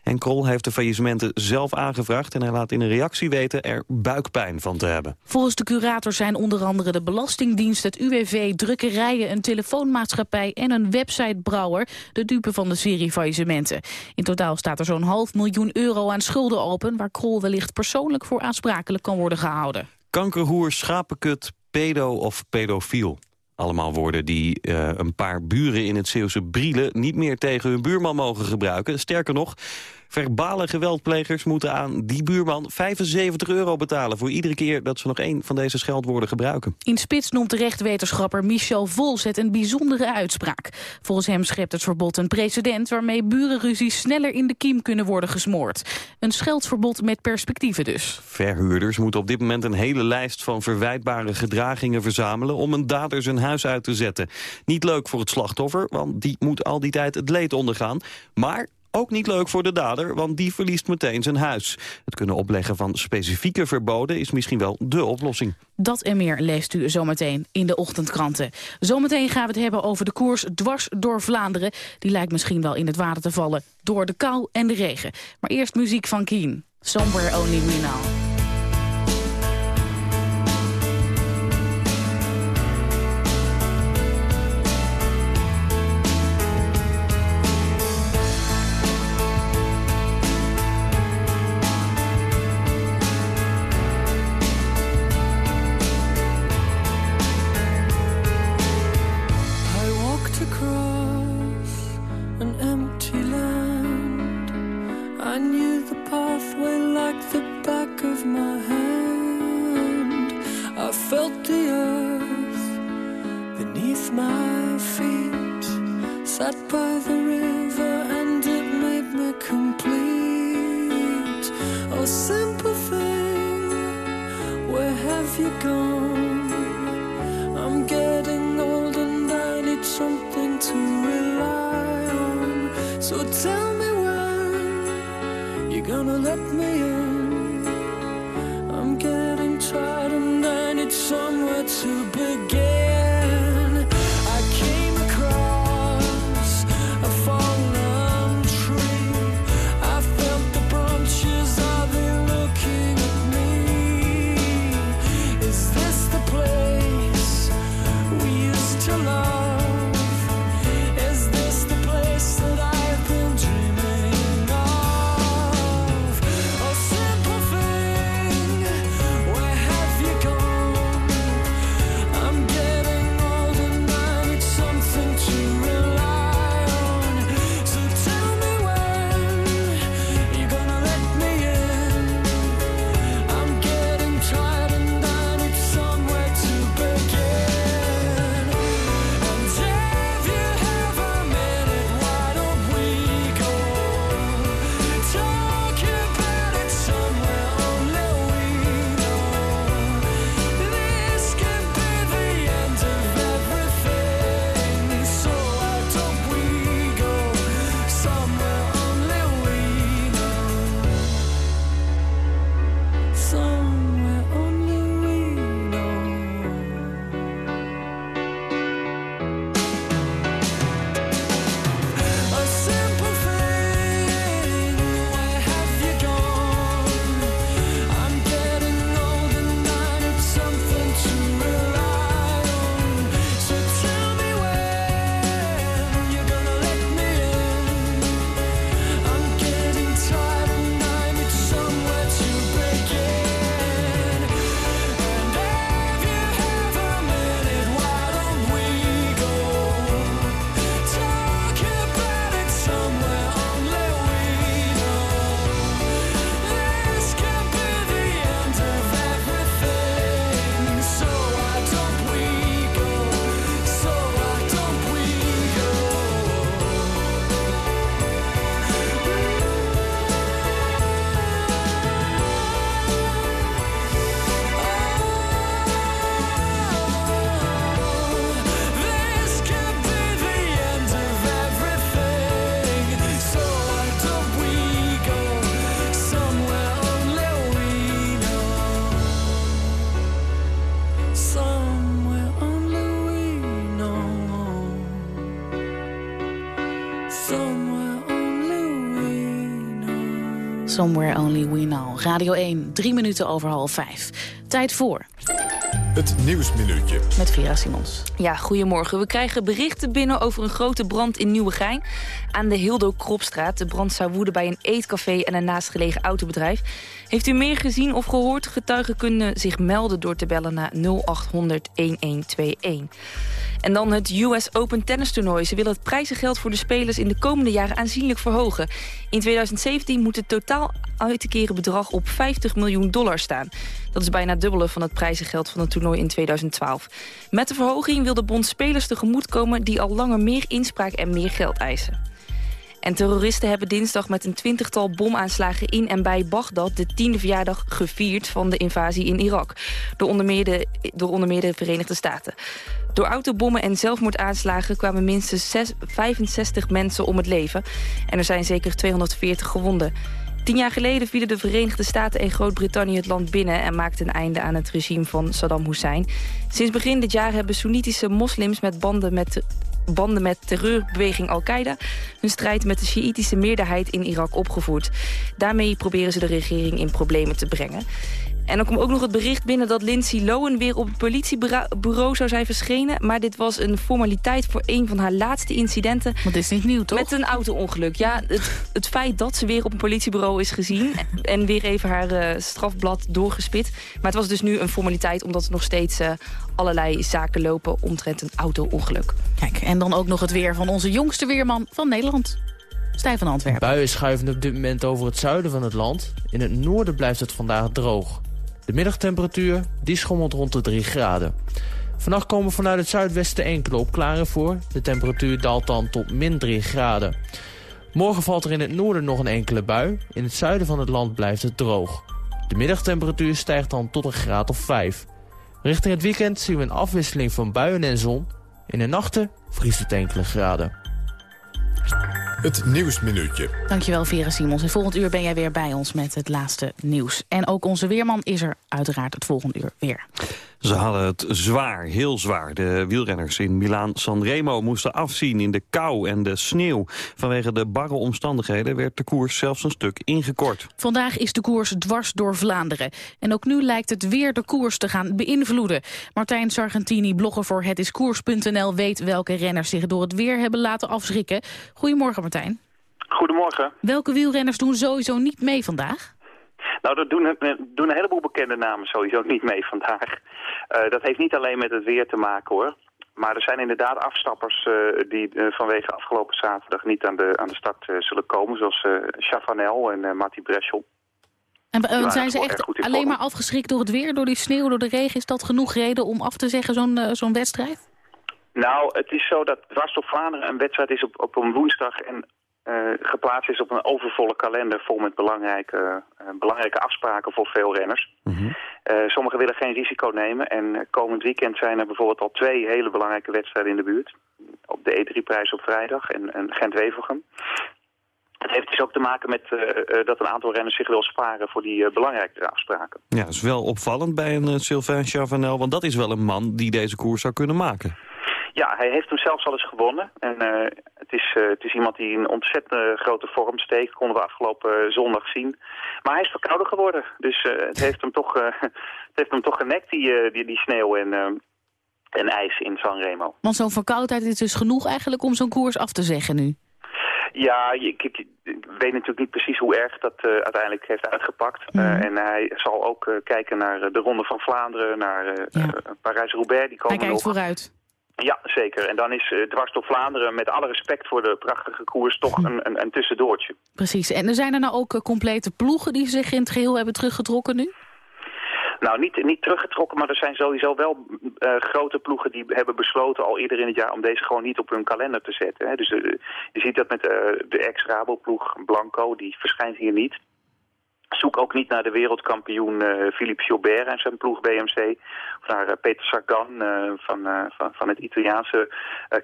En Krol heeft de faillissementen zelf aangevraagd en hij laat in een reactie weten er buikpijn van te hebben. Volgens de curator zijn onder andere de Belastingdienst, het UWV, drukkerijen, een telefoonmaatschappij en een websitebrouwer de dupe van de serie faillissementen. In totaal staat er zo'n half miljoen euro aan schulden open, waar Krol wellicht persoonlijk voor aansprakelijk kan worden gehouden. Kankerhoer, schapenkut, pedo of pedofiel. Allemaal woorden die uh, een paar buren in het Zeeuwse Brielen... niet meer tegen hun buurman mogen gebruiken. Sterker nog, verbale geweldplegers moeten aan die buurman 75 euro betalen... voor iedere keer dat ze nog één van deze scheldwoorden gebruiken. In Spits noemt de rechtwetenschapper Michel Vols het een bijzondere uitspraak. Volgens hem schept het verbod een precedent... waarmee burenruzies sneller in de kiem kunnen worden gesmoord. Een scheldverbod met perspectieven dus. Verhuurders moeten op dit moment een hele lijst van verwijtbare gedragingen verzamelen... om een dader zijn huis uit te zetten. Niet leuk voor het slachtoffer, want die moet al die tijd het leed ondergaan. Maar Ook niet leuk voor de dader, want die verliest meteen zijn huis. Het kunnen opleggen van specifieke verboden is misschien wel dé oplossing. Dat en meer leest u zometeen in de ochtendkranten. Zometeen gaan we het hebben over de koers dwars door Vlaanderen. Die lijkt misschien wel in het water te vallen door de kou en de regen. Maar eerst muziek van Keen. Somewhere Only We Know. Somewhere Only We Know. Radio 1, drie minuten over half vijf. Tijd voor... Het Nieuwsminuutje. Met Vera Simons. Ja, goedemorgen. We krijgen berichten binnen over een grote brand in Nieuwegein... aan de Hildo Kropstraat. De brand zou woeden bij een eetcafé en een naastgelegen autobedrijf. Heeft u meer gezien of gehoord? Getuigen kunnen zich melden door te bellen naar 0800 1121. En dan het US Open Tennis Toernooi. Ze willen het prijzengeld voor de spelers in de komende jaren aanzienlijk verhogen. In 2017 moet het totaal uit te keren bedrag op 50 miljoen dollar staan. Dat is bijna dubbele van het prijzengeld van het toernooi in 2012. Met de verhoging wil de bond spelers tegemoetkomen die al langer meer inspraak en meer geld eisen. En terroristen hebben dinsdag met een twintigtal bomaanslagen in en bij Bagdad... de tiende verjaardag gevierd van de invasie in Irak. Door onder meer de, door onder meer de Verenigde Staten. Door autobommen en zelfmoordaanslagen kwamen minstens 6, 65 mensen om het leven. En er zijn zeker 240 gewonden. Tien jaar geleden vielen de Verenigde Staten en Groot-Brittannië het land binnen... en maakten een einde aan het regime van Saddam Hussein. Sinds begin dit jaar hebben Soenitische moslims met banden met banden met terreurbeweging Al-Qaeda... hun strijd met de Sjiïtische meerderheid in Irak opgevoerd. Daarmee proberen ze de regering in problemen te brengen. En dan komt ook nog het bericht binnen dat Lindsay Lohan weer op het politiebureau zou zijn verschenen. Maar dit was een formaliteit voor een van haar laatste incidenten. Want dit is niet nieuw, toch? Met een auto-ongeluk. Ja, het, het, feit dat ze weer op een politiebureau is gezien... en weer even haar uh, strafblad doorgespit. Maar het was dus nu een formaliteit omdat er nog steeds uh, allerlei zaken lopen... omtrent een auto-ongeluk. Kijk, en dan ook nog het weer van onze jongste weerman van Nederland. Stijn van Antwerpen. Buien schuiven op dit moment over het zuiden van het land. In het noorden blijft het vandaag droog. De middagtemperatuur die schommelt rond de 3 graden. Vannacht komen vanuit het zuidwesten enkele opklaringen voor. De temperatuur daalt dan tot min 3 graden. Morgen valt er in het noorden nog een enkele bui. In het zuiden van het land blijft het droog. De middagtemperatuur stijgt dan tot een graad of 5. Richting het weekend zien we een afwisseling van buien en zon. In de nachten vriest het enkele graden. Het Nieuwsminuutje. Dankjewel Vera Simons. En volgend uur ben jij weer bij ons met het laatste nieuws. En ook onze weerman is er uiteraard het volgende uur weer. Ze hadden het zwaar, heel zwaar. De wielrenners in Milaan-Sanremo moesten afzien in de kou en de sneeuw. Vanwege de barre omstandigheden werd de koers zelfs een stuk ingekort. Vandaag is de koers dwars door Vlaanderen. En ook nu lijkt het weer de koers te gaan beïnvloeden. Martijn Sargentini, blogger voor hetiskoers.nl... weet welke renners zich door het weer hebben laten afschrikken. Goedemorgen Martijn. Goedemorgen. Welke wielrenners doen sowieso niet mee vandaag? Nou, dat doen, doen, een heleboel bekende namen sowieso niet mee vandaag. Uh, dat heeft niet alleen met het weer te maken hoor. Maar er zijn inderdaad afstappers uh, die uh, vanwege afgelopen zaterdag niet aan de, aan de start zullen komen. Zoals Chavanel en Matti Breschel. En zijn ze echt alleen maar afgeschrikt door het weer, door die sneeuw, door de regen? Is dat genoeg reden om af te zeggen zo'n zo'n wedstrijd? Nou, het is zo dat Dwars Vlaanderen een wedstrijd is op, op een woensdag... en uh, geplaatst is op een overvolle kalender vol met belangrijke, uh, belangrijke afspraken voor veel renners. Mm -hmm. uh, sommigen willen geen risico nemen en komend weekend zijn er bijvoorbeeld al twee hele belangrijke wedstrijden in de buurt. Op de E3-prijs op vrijdag en, en Gent-Wevelgem. Het heeft dus ook te maken met dat een aantal renners zich wil sparen voor die belangrijke afspraken. Ja, dat is wel opvallend bij een Sylvain Chavanel, want dat is wel een man die deze koers zou kunnen maken. Ja, hij heeft hem zelfs al eens gewonnen. En uh, het, is, uh, het is iemand die in ontzettend grote vorm steekt. Konden we afgelopen zondag zien. Maar hij is verkouden geworden. Dus uh, het, [LAUGHS] heeft hem toch, [LAUGHS] het heeft hem toch genekt, die, die, die sneeuw en, en ijs in Sanremo. Want zo'n verkoudheid is dus genoeg eigenlijk om zo'n koers af te zeggen nu? Ja, ik, ik, weet natuurlijk niet precies hoe erg dat uh, uiteindelijk heeft uitgepakt. Mm. Uh, en hij zal ook uh, kijken naar de Ronde van Vlaanderen, naar ja. Parijs-Roubaix. Die komen hij kijkt nog. vooruit. Ja, zeker. En dan is uh, dwars door Vlaanderen, met alle respect voor de prachtige koers, toch een, een, een tussendoortje. Precies. En er zijn er nou ook uh, complete ploegen die zich in het geheel hebben teruggetrokken nu? Nou, niet, niet teruggetrokken, maar er zijn sowieso wel uh, grote ploegen die hebben besloten al eerder in het jaar om deze gewoon niet op hun kalender te zetten. Hè. Dus je ziet dat met de ex-Rabo-ploeg Blanco, die verschijnt hier niet. Zoek ook niet naar de wereldkampioen uh, Philippe Gilbert en zijn ploeg BMC. Of naar uh, Peter Sagan uh, van, van, van het Italiaanse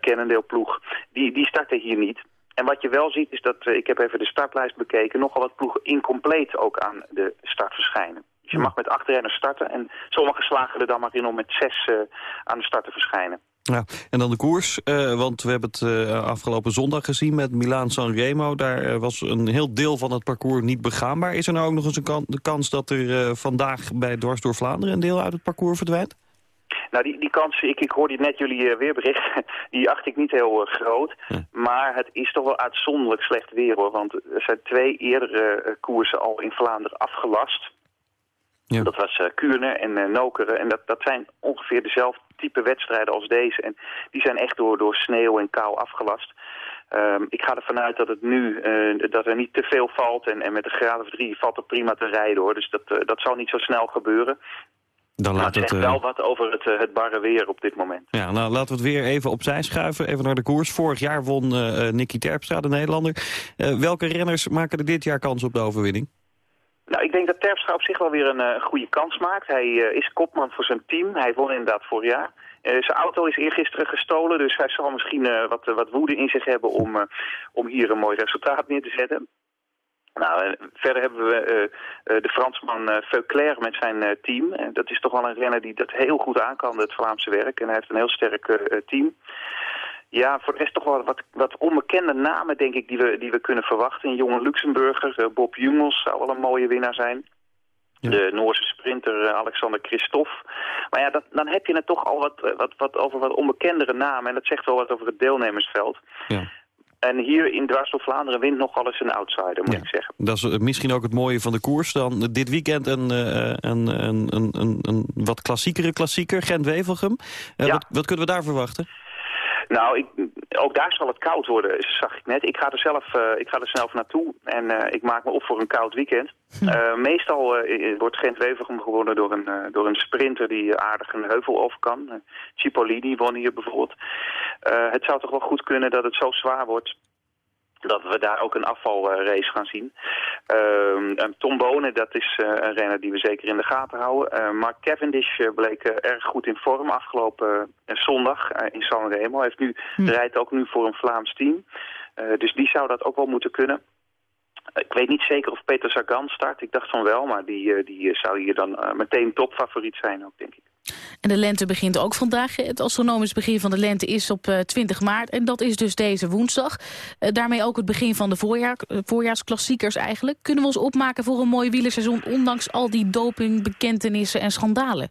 Cannondale-ploeg. Die, die starten hier niet. En wat je wel ziet is dat, ik heb even de startlijst bekeken... nogal wat ploegen incompleet ook aan de start verschijnen. Dus je mag met acht renners starten en sommigen slagen er dan maar in om met zes aan de start te verschijnen. Ja, en dan de koers, uh, want we hebben het uh, afgelopen zondag gezien met Milaan-San Remo. Daar uh, was een heel deel van het parcours niet begaanbaar. Is er nou ook nog eens een kan de kans dat er vandaag bij Dwars door Vlaanderen een deel uit het parcours verdwijnt? Nou, die, die kans, ik, ik hoorde net jullie weerbericht, [LAUGHS] die acht ik niet heel groot. Maar het is toch wel uitzonderlijk slecht weer hoor. Want er zijn twee eerdere koersen al in Vlaanderen afgelast. Ja. Dat was uh, Kuurne en uh, Nokeren. En dat, dat zijn ongeveer dezelfde type wedstrijden als deze. En die zijn echt door, door sneeuw en kou afgelast. Um, ik ga ervan uit dat het nu uh, dat er niet te veel valt. En, en met een graad of drie valt het prima te rijden hoor. Dus dat, dat zal niet zo snel gebeuren. Dan laat het eh, wel wat over het, eh, het barre weer op dit moment. Ja, nou laten we het weer even opzij schuiven. Even naar de koers. Vorig jaar won eh, eh, Nicky Terpstra, de Nederlander. Eh, welke renners maken er dit jaar kans op de overwinning? Nou, ik denk dat Terpstra op zich wel weer een eh, goede kans maakt. Hij eh, is kopman voor zijn team. Hij won inderdaad vorig jaar. Eh, zijn auto is eergisteren gestolen, dus hij zal misschien wat, wat woede in zich hebben om, om hier een mooi resultaat neer te zetten. Nou, verder hebben we de Fransman Veuclair met zijn team. Dat is toch wel een renner die dat heel goed aan kan, het Vlaamse werk. En hij heeft een heel sterk team. Ja, voor de rest toch wel wat, wat onbekende namen, denk ik, die we, die we kunnen verwachten. Een jonge Luxemburger, eh, Bob Jungels, zou wel een mooie winnaar zijn. De Noorse sprinter eh, Alexander Christophe. Maar ja, dat, dan heb je het toch al wat, eh, wat, wat over wat onbekendere namen. En dat zegt wel wat over het deelnemersveld. Ja. En hier in Dwars door Vlaanderen wint nogal eens een outsider, moet Ja. ik zeggen. Dat is misschien ook het mooie van de koers. Dan dit weekend een, een, een, een, wat klassiekere klassieker, Gent-Wevelgem. Ja. wat, wat kunnen we daar verwachten? Nou, ik, ook daar zal het koud worden, zag ik net. Ik ga er zelf eh, ik ga er zelf naartoe en eh, ik maak me op voor een koud weekend. Eh, meestal wordt Gent-Wevelgem gewonnen door een, door een sprinter die aardig een heuvel over kan. Cipollini won hier bijvoorbeeld. Het zou toch wel goed kunnen dat het zo zwaar wordt dat we daar ook een afvalrace gaan zien. Ehm, Tom Bonen, dat is eh, een renner die we zeker in de gaten houden. Eh, Mark Cavendish eh, bleek erg goed in vorm afgelopen zondag in Sanremo. Hij heeft nu, rijdt ook nu voor een Vlaams team. Dus die zou dat ook wel moeten kunnen. Ik weet niet zeker of Peter Sagan start. Ik dacht van wel, maar die, die zou hier dan meteen topfavoriet zijn ook, denk ik. En de lente begint ook vandaag. Het astronomisch begin van de lente is op eh, 20 maart. En dat is dus deze woensdag. Eh, daarmee ook het begin van de voorjaar, eh, voorjaarsklassiekers eigenlijk. Kunnen we ons opmaken voor een mooi wielerseizoen... ondanks al die dopingbekentenissen en schandalen?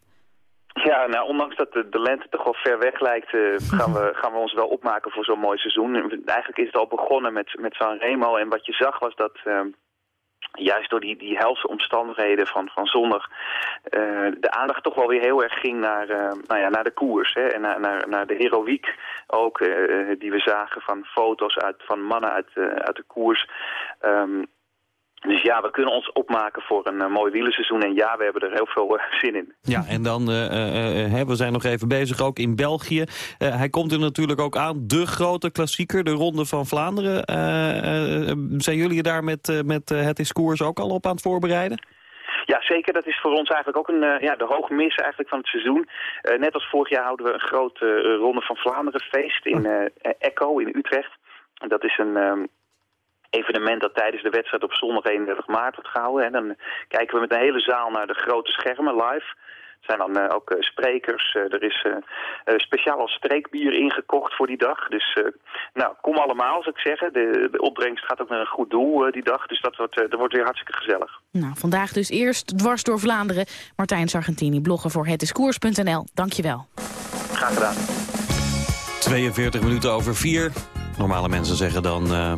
Ja, nou, ondanks dat de, de lente toch wel ver weg lijkt, eh, [LAUGHS] gaan, we, gaan we ons wel opmaken voor zo'n mooi seizoen. En Eigenlijk is het al begonnen met, met Sanremo. En wat je zag was dat eh, juist door die, die helse omstandigheden van, van zondag... eh, de aandacht toch wel weer heel erg ging naar, eh, nou ja, naar de koers. Hè, en naar, naar, naar de heroïek ook, eh, die we zagen van foto's uit, van mannen uit, uit de koers... Ehm, dus ja, we kunnen ons opmaken voor een eh, mooi wielerseizoen. En ja, we hebben er heel veel eh, zin in. Ja, en dan, hè, we zijn nog even bezig ook in België. Hij komt er natuurlijk ook aan, de grote klassieker, de Ronde van Vlaanderen. Zijn jullie daar met, met het is koers ook al op aan het voorbereiden? Ja, zeker. Dat is voor ons eigenlijk ook een, ja, de hoge mis eigenlijk van het seizoen. Net als vorig jaar houden we een groot eh, Ronde van Vlaanderen feest in eh, Echo in Utrecht. En Dat is een ehm, evenement dat tijdens de wedstrijd op zondag 31 maart wordt gehouden. En dan kijken we met een hele zaal naar de grote schermen live. Er zijn dan eh, ook eh, sprekers. Eh, er is speciaal streekbier ingekocht voor die dag. Dus eh, nou, kom allemaal, zou ik zeggen. De, de opbrengst gaat ook naar een goed doel die dag. Dus dat wordt, dat wordt weer hartstikke gezellig. Nou, vandaag dus eerst dwars door Vlaanderen. Martijn Sargentini, blogger voor hetiskoers.nl. Dankjewel. Graag gedaan. 42 minuten over 4. Normale mensen zeggen dan eh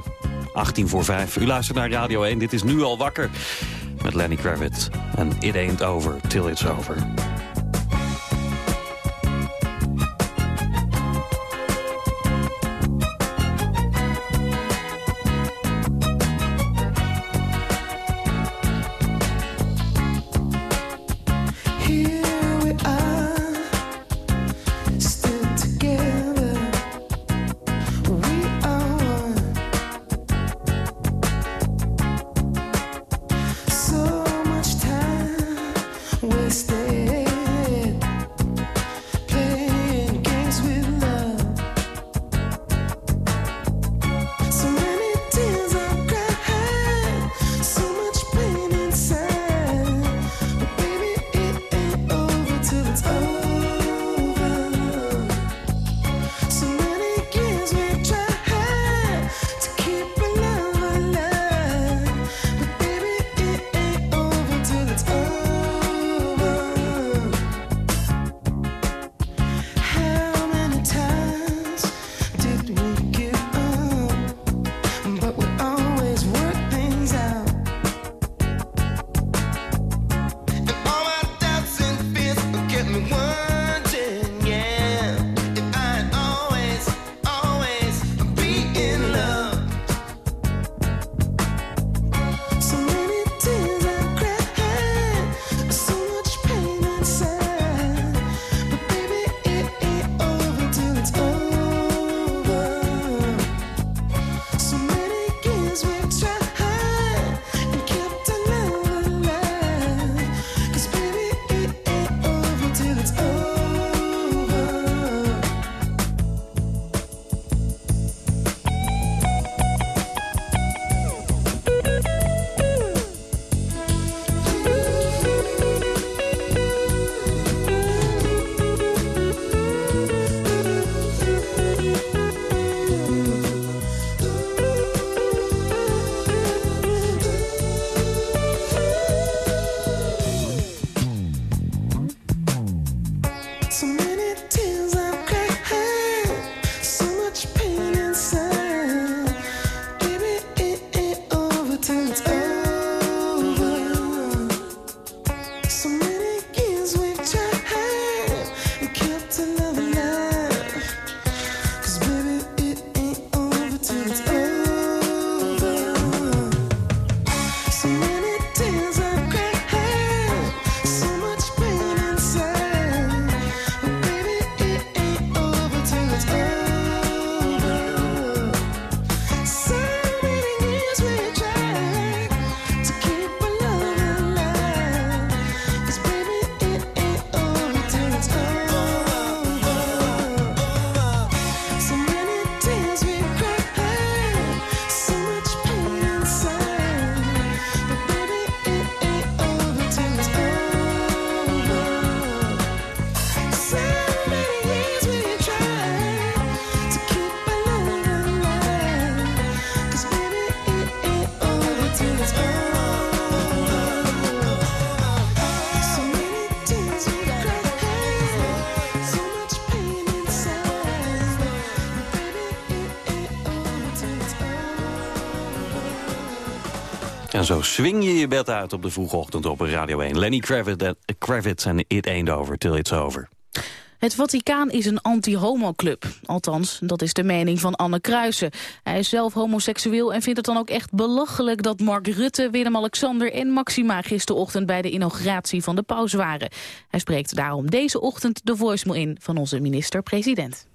18 voor 5. U luistert naar Radio 1. Dit is nu al wakker. Met Lenny Kravitz. En It Ain't Over Till It's Over. Zo swing je je bed uit op de vroege ochtend op Radio 1. Lenny Kravitz, eh, Kravitz en It Ain't Over Till It's Over. Het Vaticaan is een anti-homo-club. Althans, dat is de mening van Anne Kruijsen. Hij is zelf homoseksueel en vindt het dan ook echt belachelijk... dat Mark Rutte, Willem-Alexander en Maxima gisterochtend... bij de inauguratie van de paus waren. Hij spreekt daarom deze ochtend de voicemail in van onze minister-president.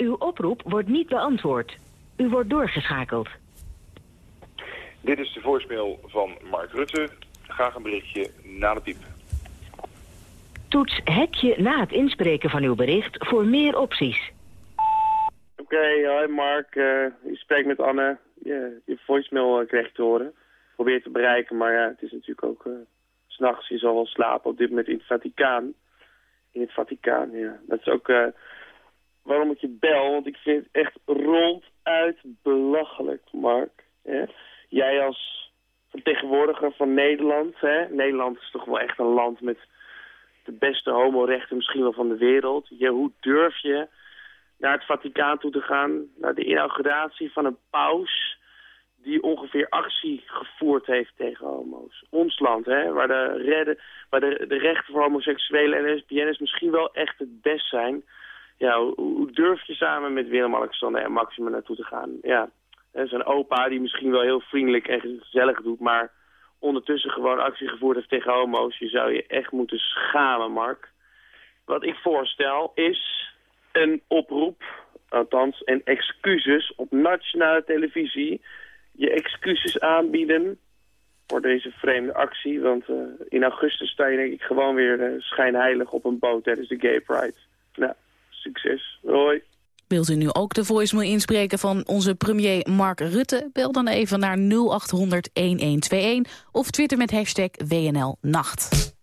Uw oproep wordt niet beantwoord. U wordt doorgeschakeld. Dit is de voicemail van Mark Rutte. Graag een berichtje na de piep. Toets hekje na het inspreken van uw bericht voor meer opties. Oké, hi Mark. Eh, je spreekt met Anne. Je, je voicemail uh, kreeg ik te horen. Probeer te bereiken, maar ja, het is natuurlijk ook... s S'nachts, je zal wel slapen op dit moment in het Vaticaan. In het Vaticaan, ja. Dat is ook eh, waarom ik je bel, want ik vind het echt ronduit belachelijk, Mark. Hè? Jij als vertegenwoordiger van Nederland, hè? Nederland is toch wel echt een land met de beste homorechten misschien wel van de wereld. Je, hoe durf je naar het Vaticaan toe te gaan, naar de inauguratie van een paus die ongeveer actie gevoerd heeft tegen homo's. Ons land, hè, waar, de, redden, waar de, de rechten voor homoseksuelen en lesbiennes misschien wel echt het best zijn. Ja, hoe, durf je samen met Willem-Alexander en Maxima naartoe te gaan? Ja, is een opa die misschien wel heel vriendelijk en gezellig doet, maar ondertussen gewoon actie gevoerd heeft tegen homo's. Je zou je echt moeten schamen, Mark. Wat ik voorstel is een oproep, althans een excuses op nationale televisie. Je excuses aanbieden voor deze vreemde actie. Want uh, in augustus sta je denk ik gewoon weer uh, schijnheilig op een boot tijdens de Gay Pride. Nou, succes. Hoi. Wilt u nu ook de voicemail inspreken van onze premier Mark Rutte? Bel dan even naar 0800-1121 of twitter met hashtag WNL Nacht.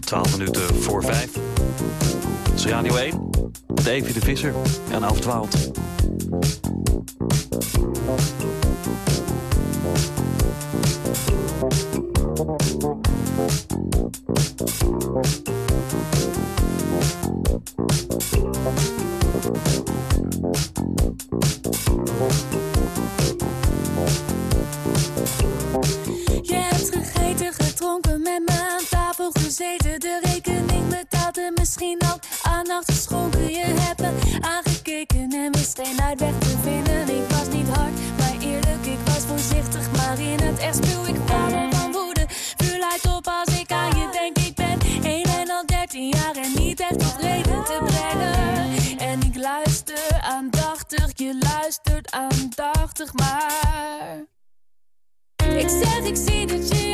12 minuten voor 5. Het is Radio 1. Davy de Visser en afdwaalt. Je hebt gegeten, gedronken, met me aan tafel gezeten. Ik zie dat je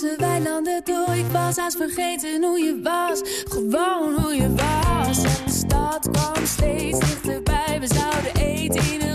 tussen weilanden door. Ik was haast vergeten hoe je was, gewoon hoe je was. De stad kwam steeds dichterbij, we zouden eten in een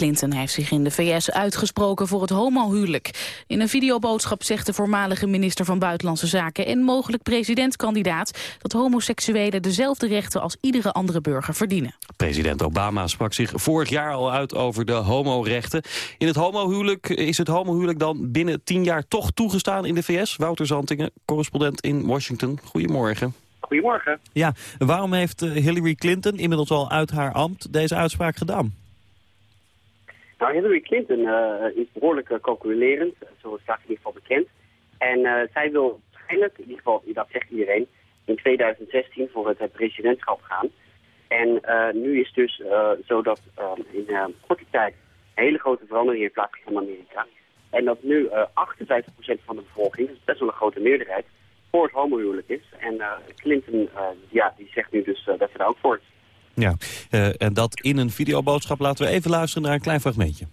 Clinton heeft zich in de VS uitgesproken voor het homohuwelijk. In een videoboodschap zegt de voormalige minister van Buitenlandse Zaken... en mogelijk presidentskandidaat dat homoseksuelen dezelfde rechten als iedere andere burger verdienen. President Obama sprak zich vorig jaar al uit over de homorechten. In het homohuwelijk is het homohuwelijk dan binnen tien jaar toch toegestaan in de VS? Wouter Zantingen, correspondent in Washington. Goedemorgen. Goedemorgen. Ja, waarom heeft eh, Hillary Clinton inmiddels al uit haar ambt deze uitspraak gedaan? Nou, Hillary Clinton eh, is behoorlijk uh, calculerend, zo staat in ieder geval bekend. En eh, zij wil waarschijnlijk, in ieder geval, dat zegt iedereen, in 2016 voor het presidentschap gaan. En nu is dus zo dat in korte tijd een hele grote verandering heeft plaatsgevonden in Amerika. En dat nu 58% van de bevolking, dat is best wel een grote meerderheid, voor het homohuwelijk is. En Clinton, ja, die zegt nu dus dat ze daar ook voor is. Ja, uh, en dat in een videoboodschap. Laten we even luisteren naar een klein fragmentje.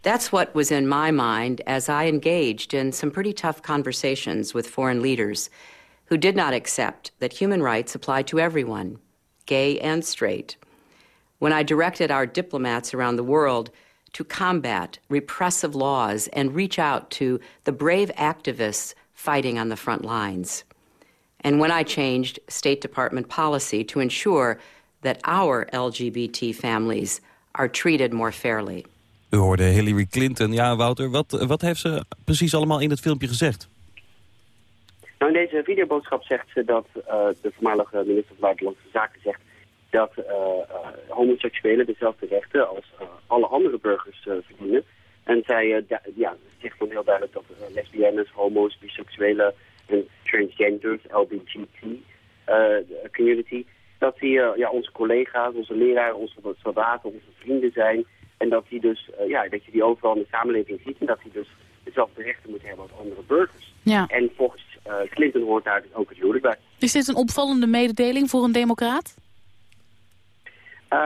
That's what was in my mind as I engaged in some pretty tough conversations with foreign leaders who did not accept that human rights apply to everyone, gay and straight. When I directed our diplomats around the world to combat repressive laws and reach out to the brave activists fighting on the front lines. And when I changed State Department policy to ensure that our LGBT families are treated more fairly. U hoorde Hillary Clinton. Ja, Wouter, wat, wat heeft ze precies allemaal in het filmpje gezegd? Nou, in deze videoboodschap zegt ze dat uh, de voormalige minister van Buitenlandse Zaken zegt dat uh, uh, homoseksuelen dezelfde rechten als alle andere burgers verdienen. En zij ja, zegt dan heel duidelijk dat lesbiennes, homo's, biseksuelen en transgenders, LBGT community dat die ja, onze collega's, onze leraren, onze soldaten, onze vrienden zijn. En dat, die dus, uh, ja, dat je die overal in de samenleving ziet en dat die dus dezelfde rechten moeten hebben als andere burgers. Ja. En volgens uh, Clinton hoort daar dus ook het huwelijk bij. Is dit een opvallende mededeling voor een democraat?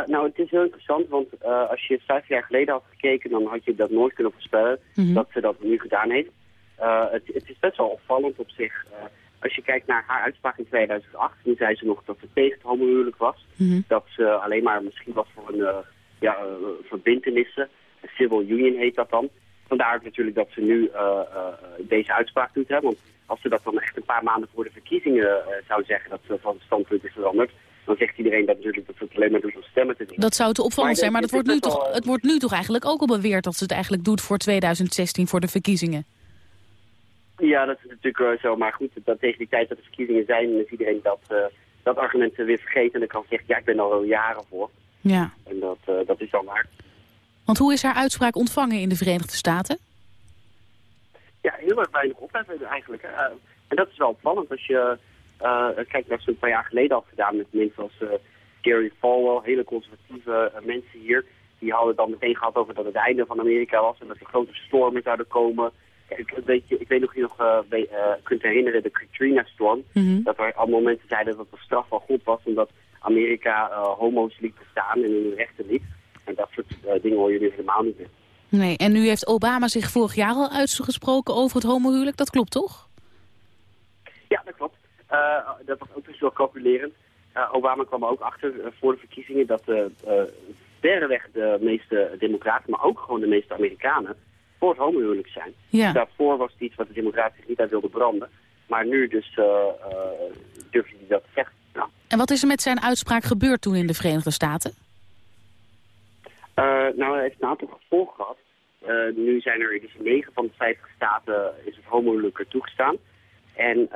nou, het is heel interessant, want als je vijf jaar geleden had gekeken, dan had je dat nooit kunnen voorspellen mm -hmm. dat ze dat nu gedaan heeft. Het, het, is best wel opvallend op zich. Als je kijkt naar haar uitspraak in 2008, toen zei ze nog dat ze tegen het homohuwelijk was. Mhm. Dat ze alleen maar misschien was voor een uh, ja, uh, verbindenissen. Civil union heet dat dan. Vandaar natuurlijk dat ze nu uh, deze uitspraak doet. Hè? Want als ze dat dan echt een paar maanden voor de verkiezingen zou zeggen dat ze van het standpunt is veranderd. Dan zegt iedereen dat natuurlijk dat ze het alleen maar doet om stemmen te doen. Dat zou te opvallend zijn, maar dat wordt nu toch, het wordt nu toch eigenlijk ook al beweerd dat ze het eigenlijk doet voor 2016 voor de verkiezingen. Ja, dat is natuurlijk zo. Maar goed, dat tegen die tijd dat de verkiezingen zijn, is iedereen dat, uh, dat argument weer vergeten. En dan kan zeggen, ja, ik ben er al jaren voor. Ja. En dat, uh, dat is dan waar. Want hoe is haar uitspraak ontvangen in de Verenigde Staten? Ja, heel erg weinig ophef eigenlijk. Uh, en dat is wel opvallend als je kijkt naar wat ze een paar jaar geleden had gedaan met mensen als Gary Falwell, hele conservatieve mensen hier. Die hadden dan meteen gehad over dat het einde van Amerika was en dat er grote stormen zouden komen. Ik weet, je, ik weet nog je nog uh, uh, kunt herinneren, de Katrina-storm. Mm -hmm. Dat er allemaal mensen zeiden dat het straf van God was... omdat Amerika uh, homo's liet bestaan en hun rechten liet. En dat soort dingen hoor je nu helemaal niet meer. Nee, en nu heeft Obama zich vorig jaar al uitgesproken over het homohuwelijk. Dat klopt toch? Ja, dat klopt. dat was ook dus wel calculerend. Obama kwam er ook achter voor de verkiezingen... dat verreweg de meeste democraten, maar ook gewoon de meeste Amerikanen voor het homohuwelijk zijn. Ja. Daarvoor was het iets wat de democraten zich niet uit wilden branden. Maar nu dus uh, uh, durf je dat te zeggen. Nou. En wat is er met zijn uitspraak gebeurd toen in de Verenigde Staten? Uh, nou, hij heeft een aantal gevolgen gehad. nu zijn er dus in 9 van de 50 staten is het homohuwelijk toegestaan. En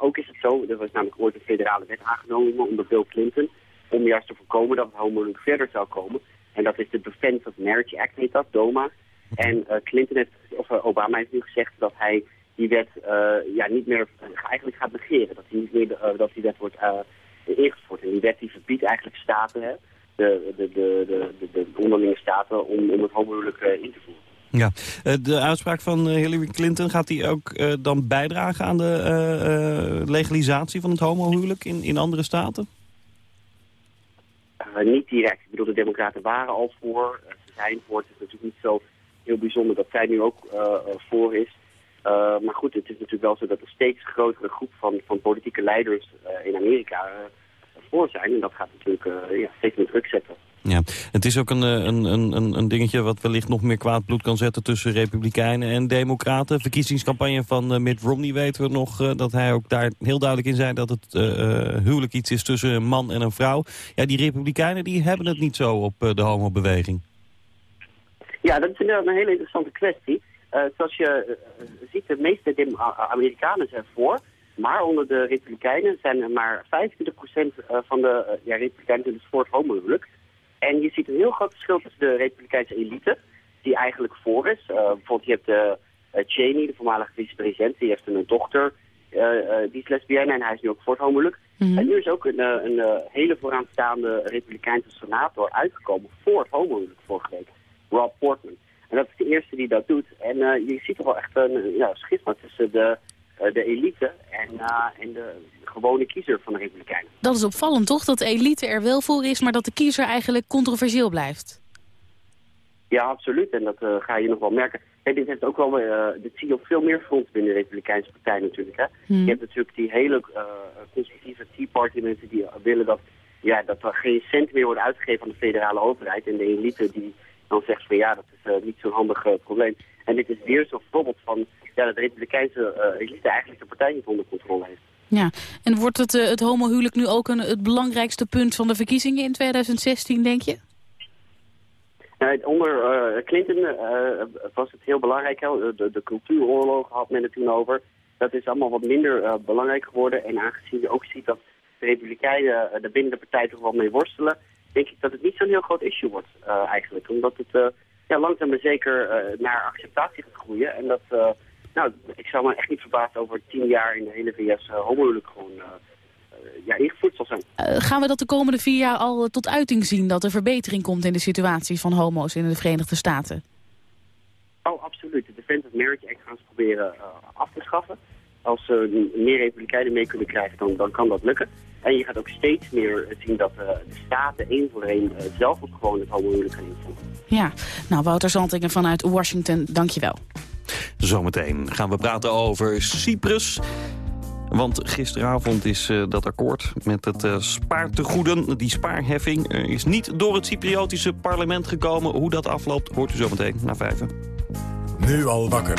ook is het zo, er was namelijk ooit een federale wet aangenomen onder Bill Clinton... om juist te voorkomen dat het homohuwelijk verder zou komen. En dat is de Defense of Marriage Act, heet dat, DOMA... En uh, Clinton heeft, of uh, Obama heeft nu gezegd dat hij die wet uh, ja, niet meer eigenlijk gaat negeren. Dat, hij niet meer dat die wet wordt ingevoerd. En die wet die verbiedt eigenlijk staten, hè, de, de, de, de, de, onderlinge staten, om, om het homohuwelijk in te voeren. Ja, de uitspraak van Hillary Clinton, gaat die ook dan bijdragen aan de legalisatie van het homohuwelijk in, in andere staten? niet direct. Ik bedoel, de democraten waren al voor, ze zijn voor. Het is natuurlijk niet zo heel bijzonder dat zij nu ook uh, voor is. Uh, maar goed, het is natuurlijk wel zo dat er steeds grotere groep van, van politieke leiders uh, in Amerika voor zijn. En dat gaat natuurlijk ja, steeds meer druk zetten. Ja, het is ook een, eh, een, een, een een dingetje wat wellicht nog meer kwaad bloed kan zetten tussen republikeinen en democraten. Verkiezingscampagne van eh, Mitt Romney weten we nog eh, dat hij ook daar heel duidelijk in zei dat het eh, eh, huwelijk iets is tussen een man en een vrouw. Ja, die republikeinen die hebben het niet zo op eh, de homobeweging. Ja, dat is inderdaad een hele interessante kwestie. Eh, zoals je eh, ziet, de meeste Amerikanen zijn voor. Maar onder de Republikeinen zijn er maar 25% eh, van de ja, Republikeinen zijn dus voor het homohuwelijk. En je ziet een heel groot verschil tussen de Republikeinse elite, die eigenlijk voor is. Bijvoorbeeld je hebt eh, Cheney, de voormalige vicepresident, die heeft een dochter, die is lesbienne en hij is nu ook voor het homohuwelijk. En nu is ook een, een hele vooraanstaande Republikeinse senator uitgekomen voor het homohuwelijk vorige week, Rob Portman. En dat is de eerste die dat doet. En eh, je ziet toch wel echt een ja, schisma tussen de, eh, de elite en, eh, en de gewone kiezer van de Republikeinen. Dat is opvallend toch, dat de elite er wel voor is... maar dat de kiezer eigenlijk controversieel blijft. Ja, absoluut. En dat eh, ga je nog wel merken. Hey, dit, heeft ook wel, eh, dit zie je op veel meer fronten binnen de Republikeinse Partij natuurlijk. Hè? Hmm. Je hebt natuurlijk die hele eh conservatieve Tea Party mensen die willen dat, ja, dat er geen cent meer wordt uitgegeven aan de federale overheid. En de elite die dan zegt van ja, dat is eh, niet zo'n handig eh, probleem. En dit is weer zo'n voorbeeld van ja, dat de Republikeinse eh, elite eigenlijk de partij niet onder controle heeft. Ja, en wordt het, eh, het homohuwelijk nu ook een, het belangrijkste punt van de verkiezingen in 2016, denk je? Nou, onder eh, Clinton eh, was het heel belangrijk. hè. De, de cultuuroorlog had men het toen over. Dat is allemaal wat minder eh, belangrijk geworden. En aangezien je ook ziet dat de Republikeinen eh, er binnen de partij toch wel mee worstelen... denk ik dat het niet zo'n heel groot issue wordt eh, eigenlijk. Omdat het eh, ja, langzaam maar zeker eh, naar acceptatie gaat groeien. En dat, nou, ik zou me echt niet verbazen over tien jaar in de hele VS uh, homohuwelijk gewoon ja, ingevoerd zal zijn. Gaan we dat de komende vier jaar al tot uiting zien... dat er verbetering komt in de situatie van homo's in de Verenigde Staten? Oh, absoluut. De Defensive Marriage Act gaan ze proberen af te schaffen. Als ze meer republikeinen mee kunnen krijgen, dan, dan kan dat lukken. En je gaat ook steeds meer zien dat eh, de staten één voor één eh, zelf ook gewoon het homohuwelijk gaan invoeren. Ja, nou Wouter Zantingen vanuit Washington, dankjewel. Zometeen gaan we praten over Cyprus. Want gisteravond is eh, dat akkoord met het eh, spaartegoeden, die spaarheffing, eh, is niet door het Cypriotische parlement gekomen. Hoe dat afloopt, hoort u zometeen na vijven. Nu al wakker.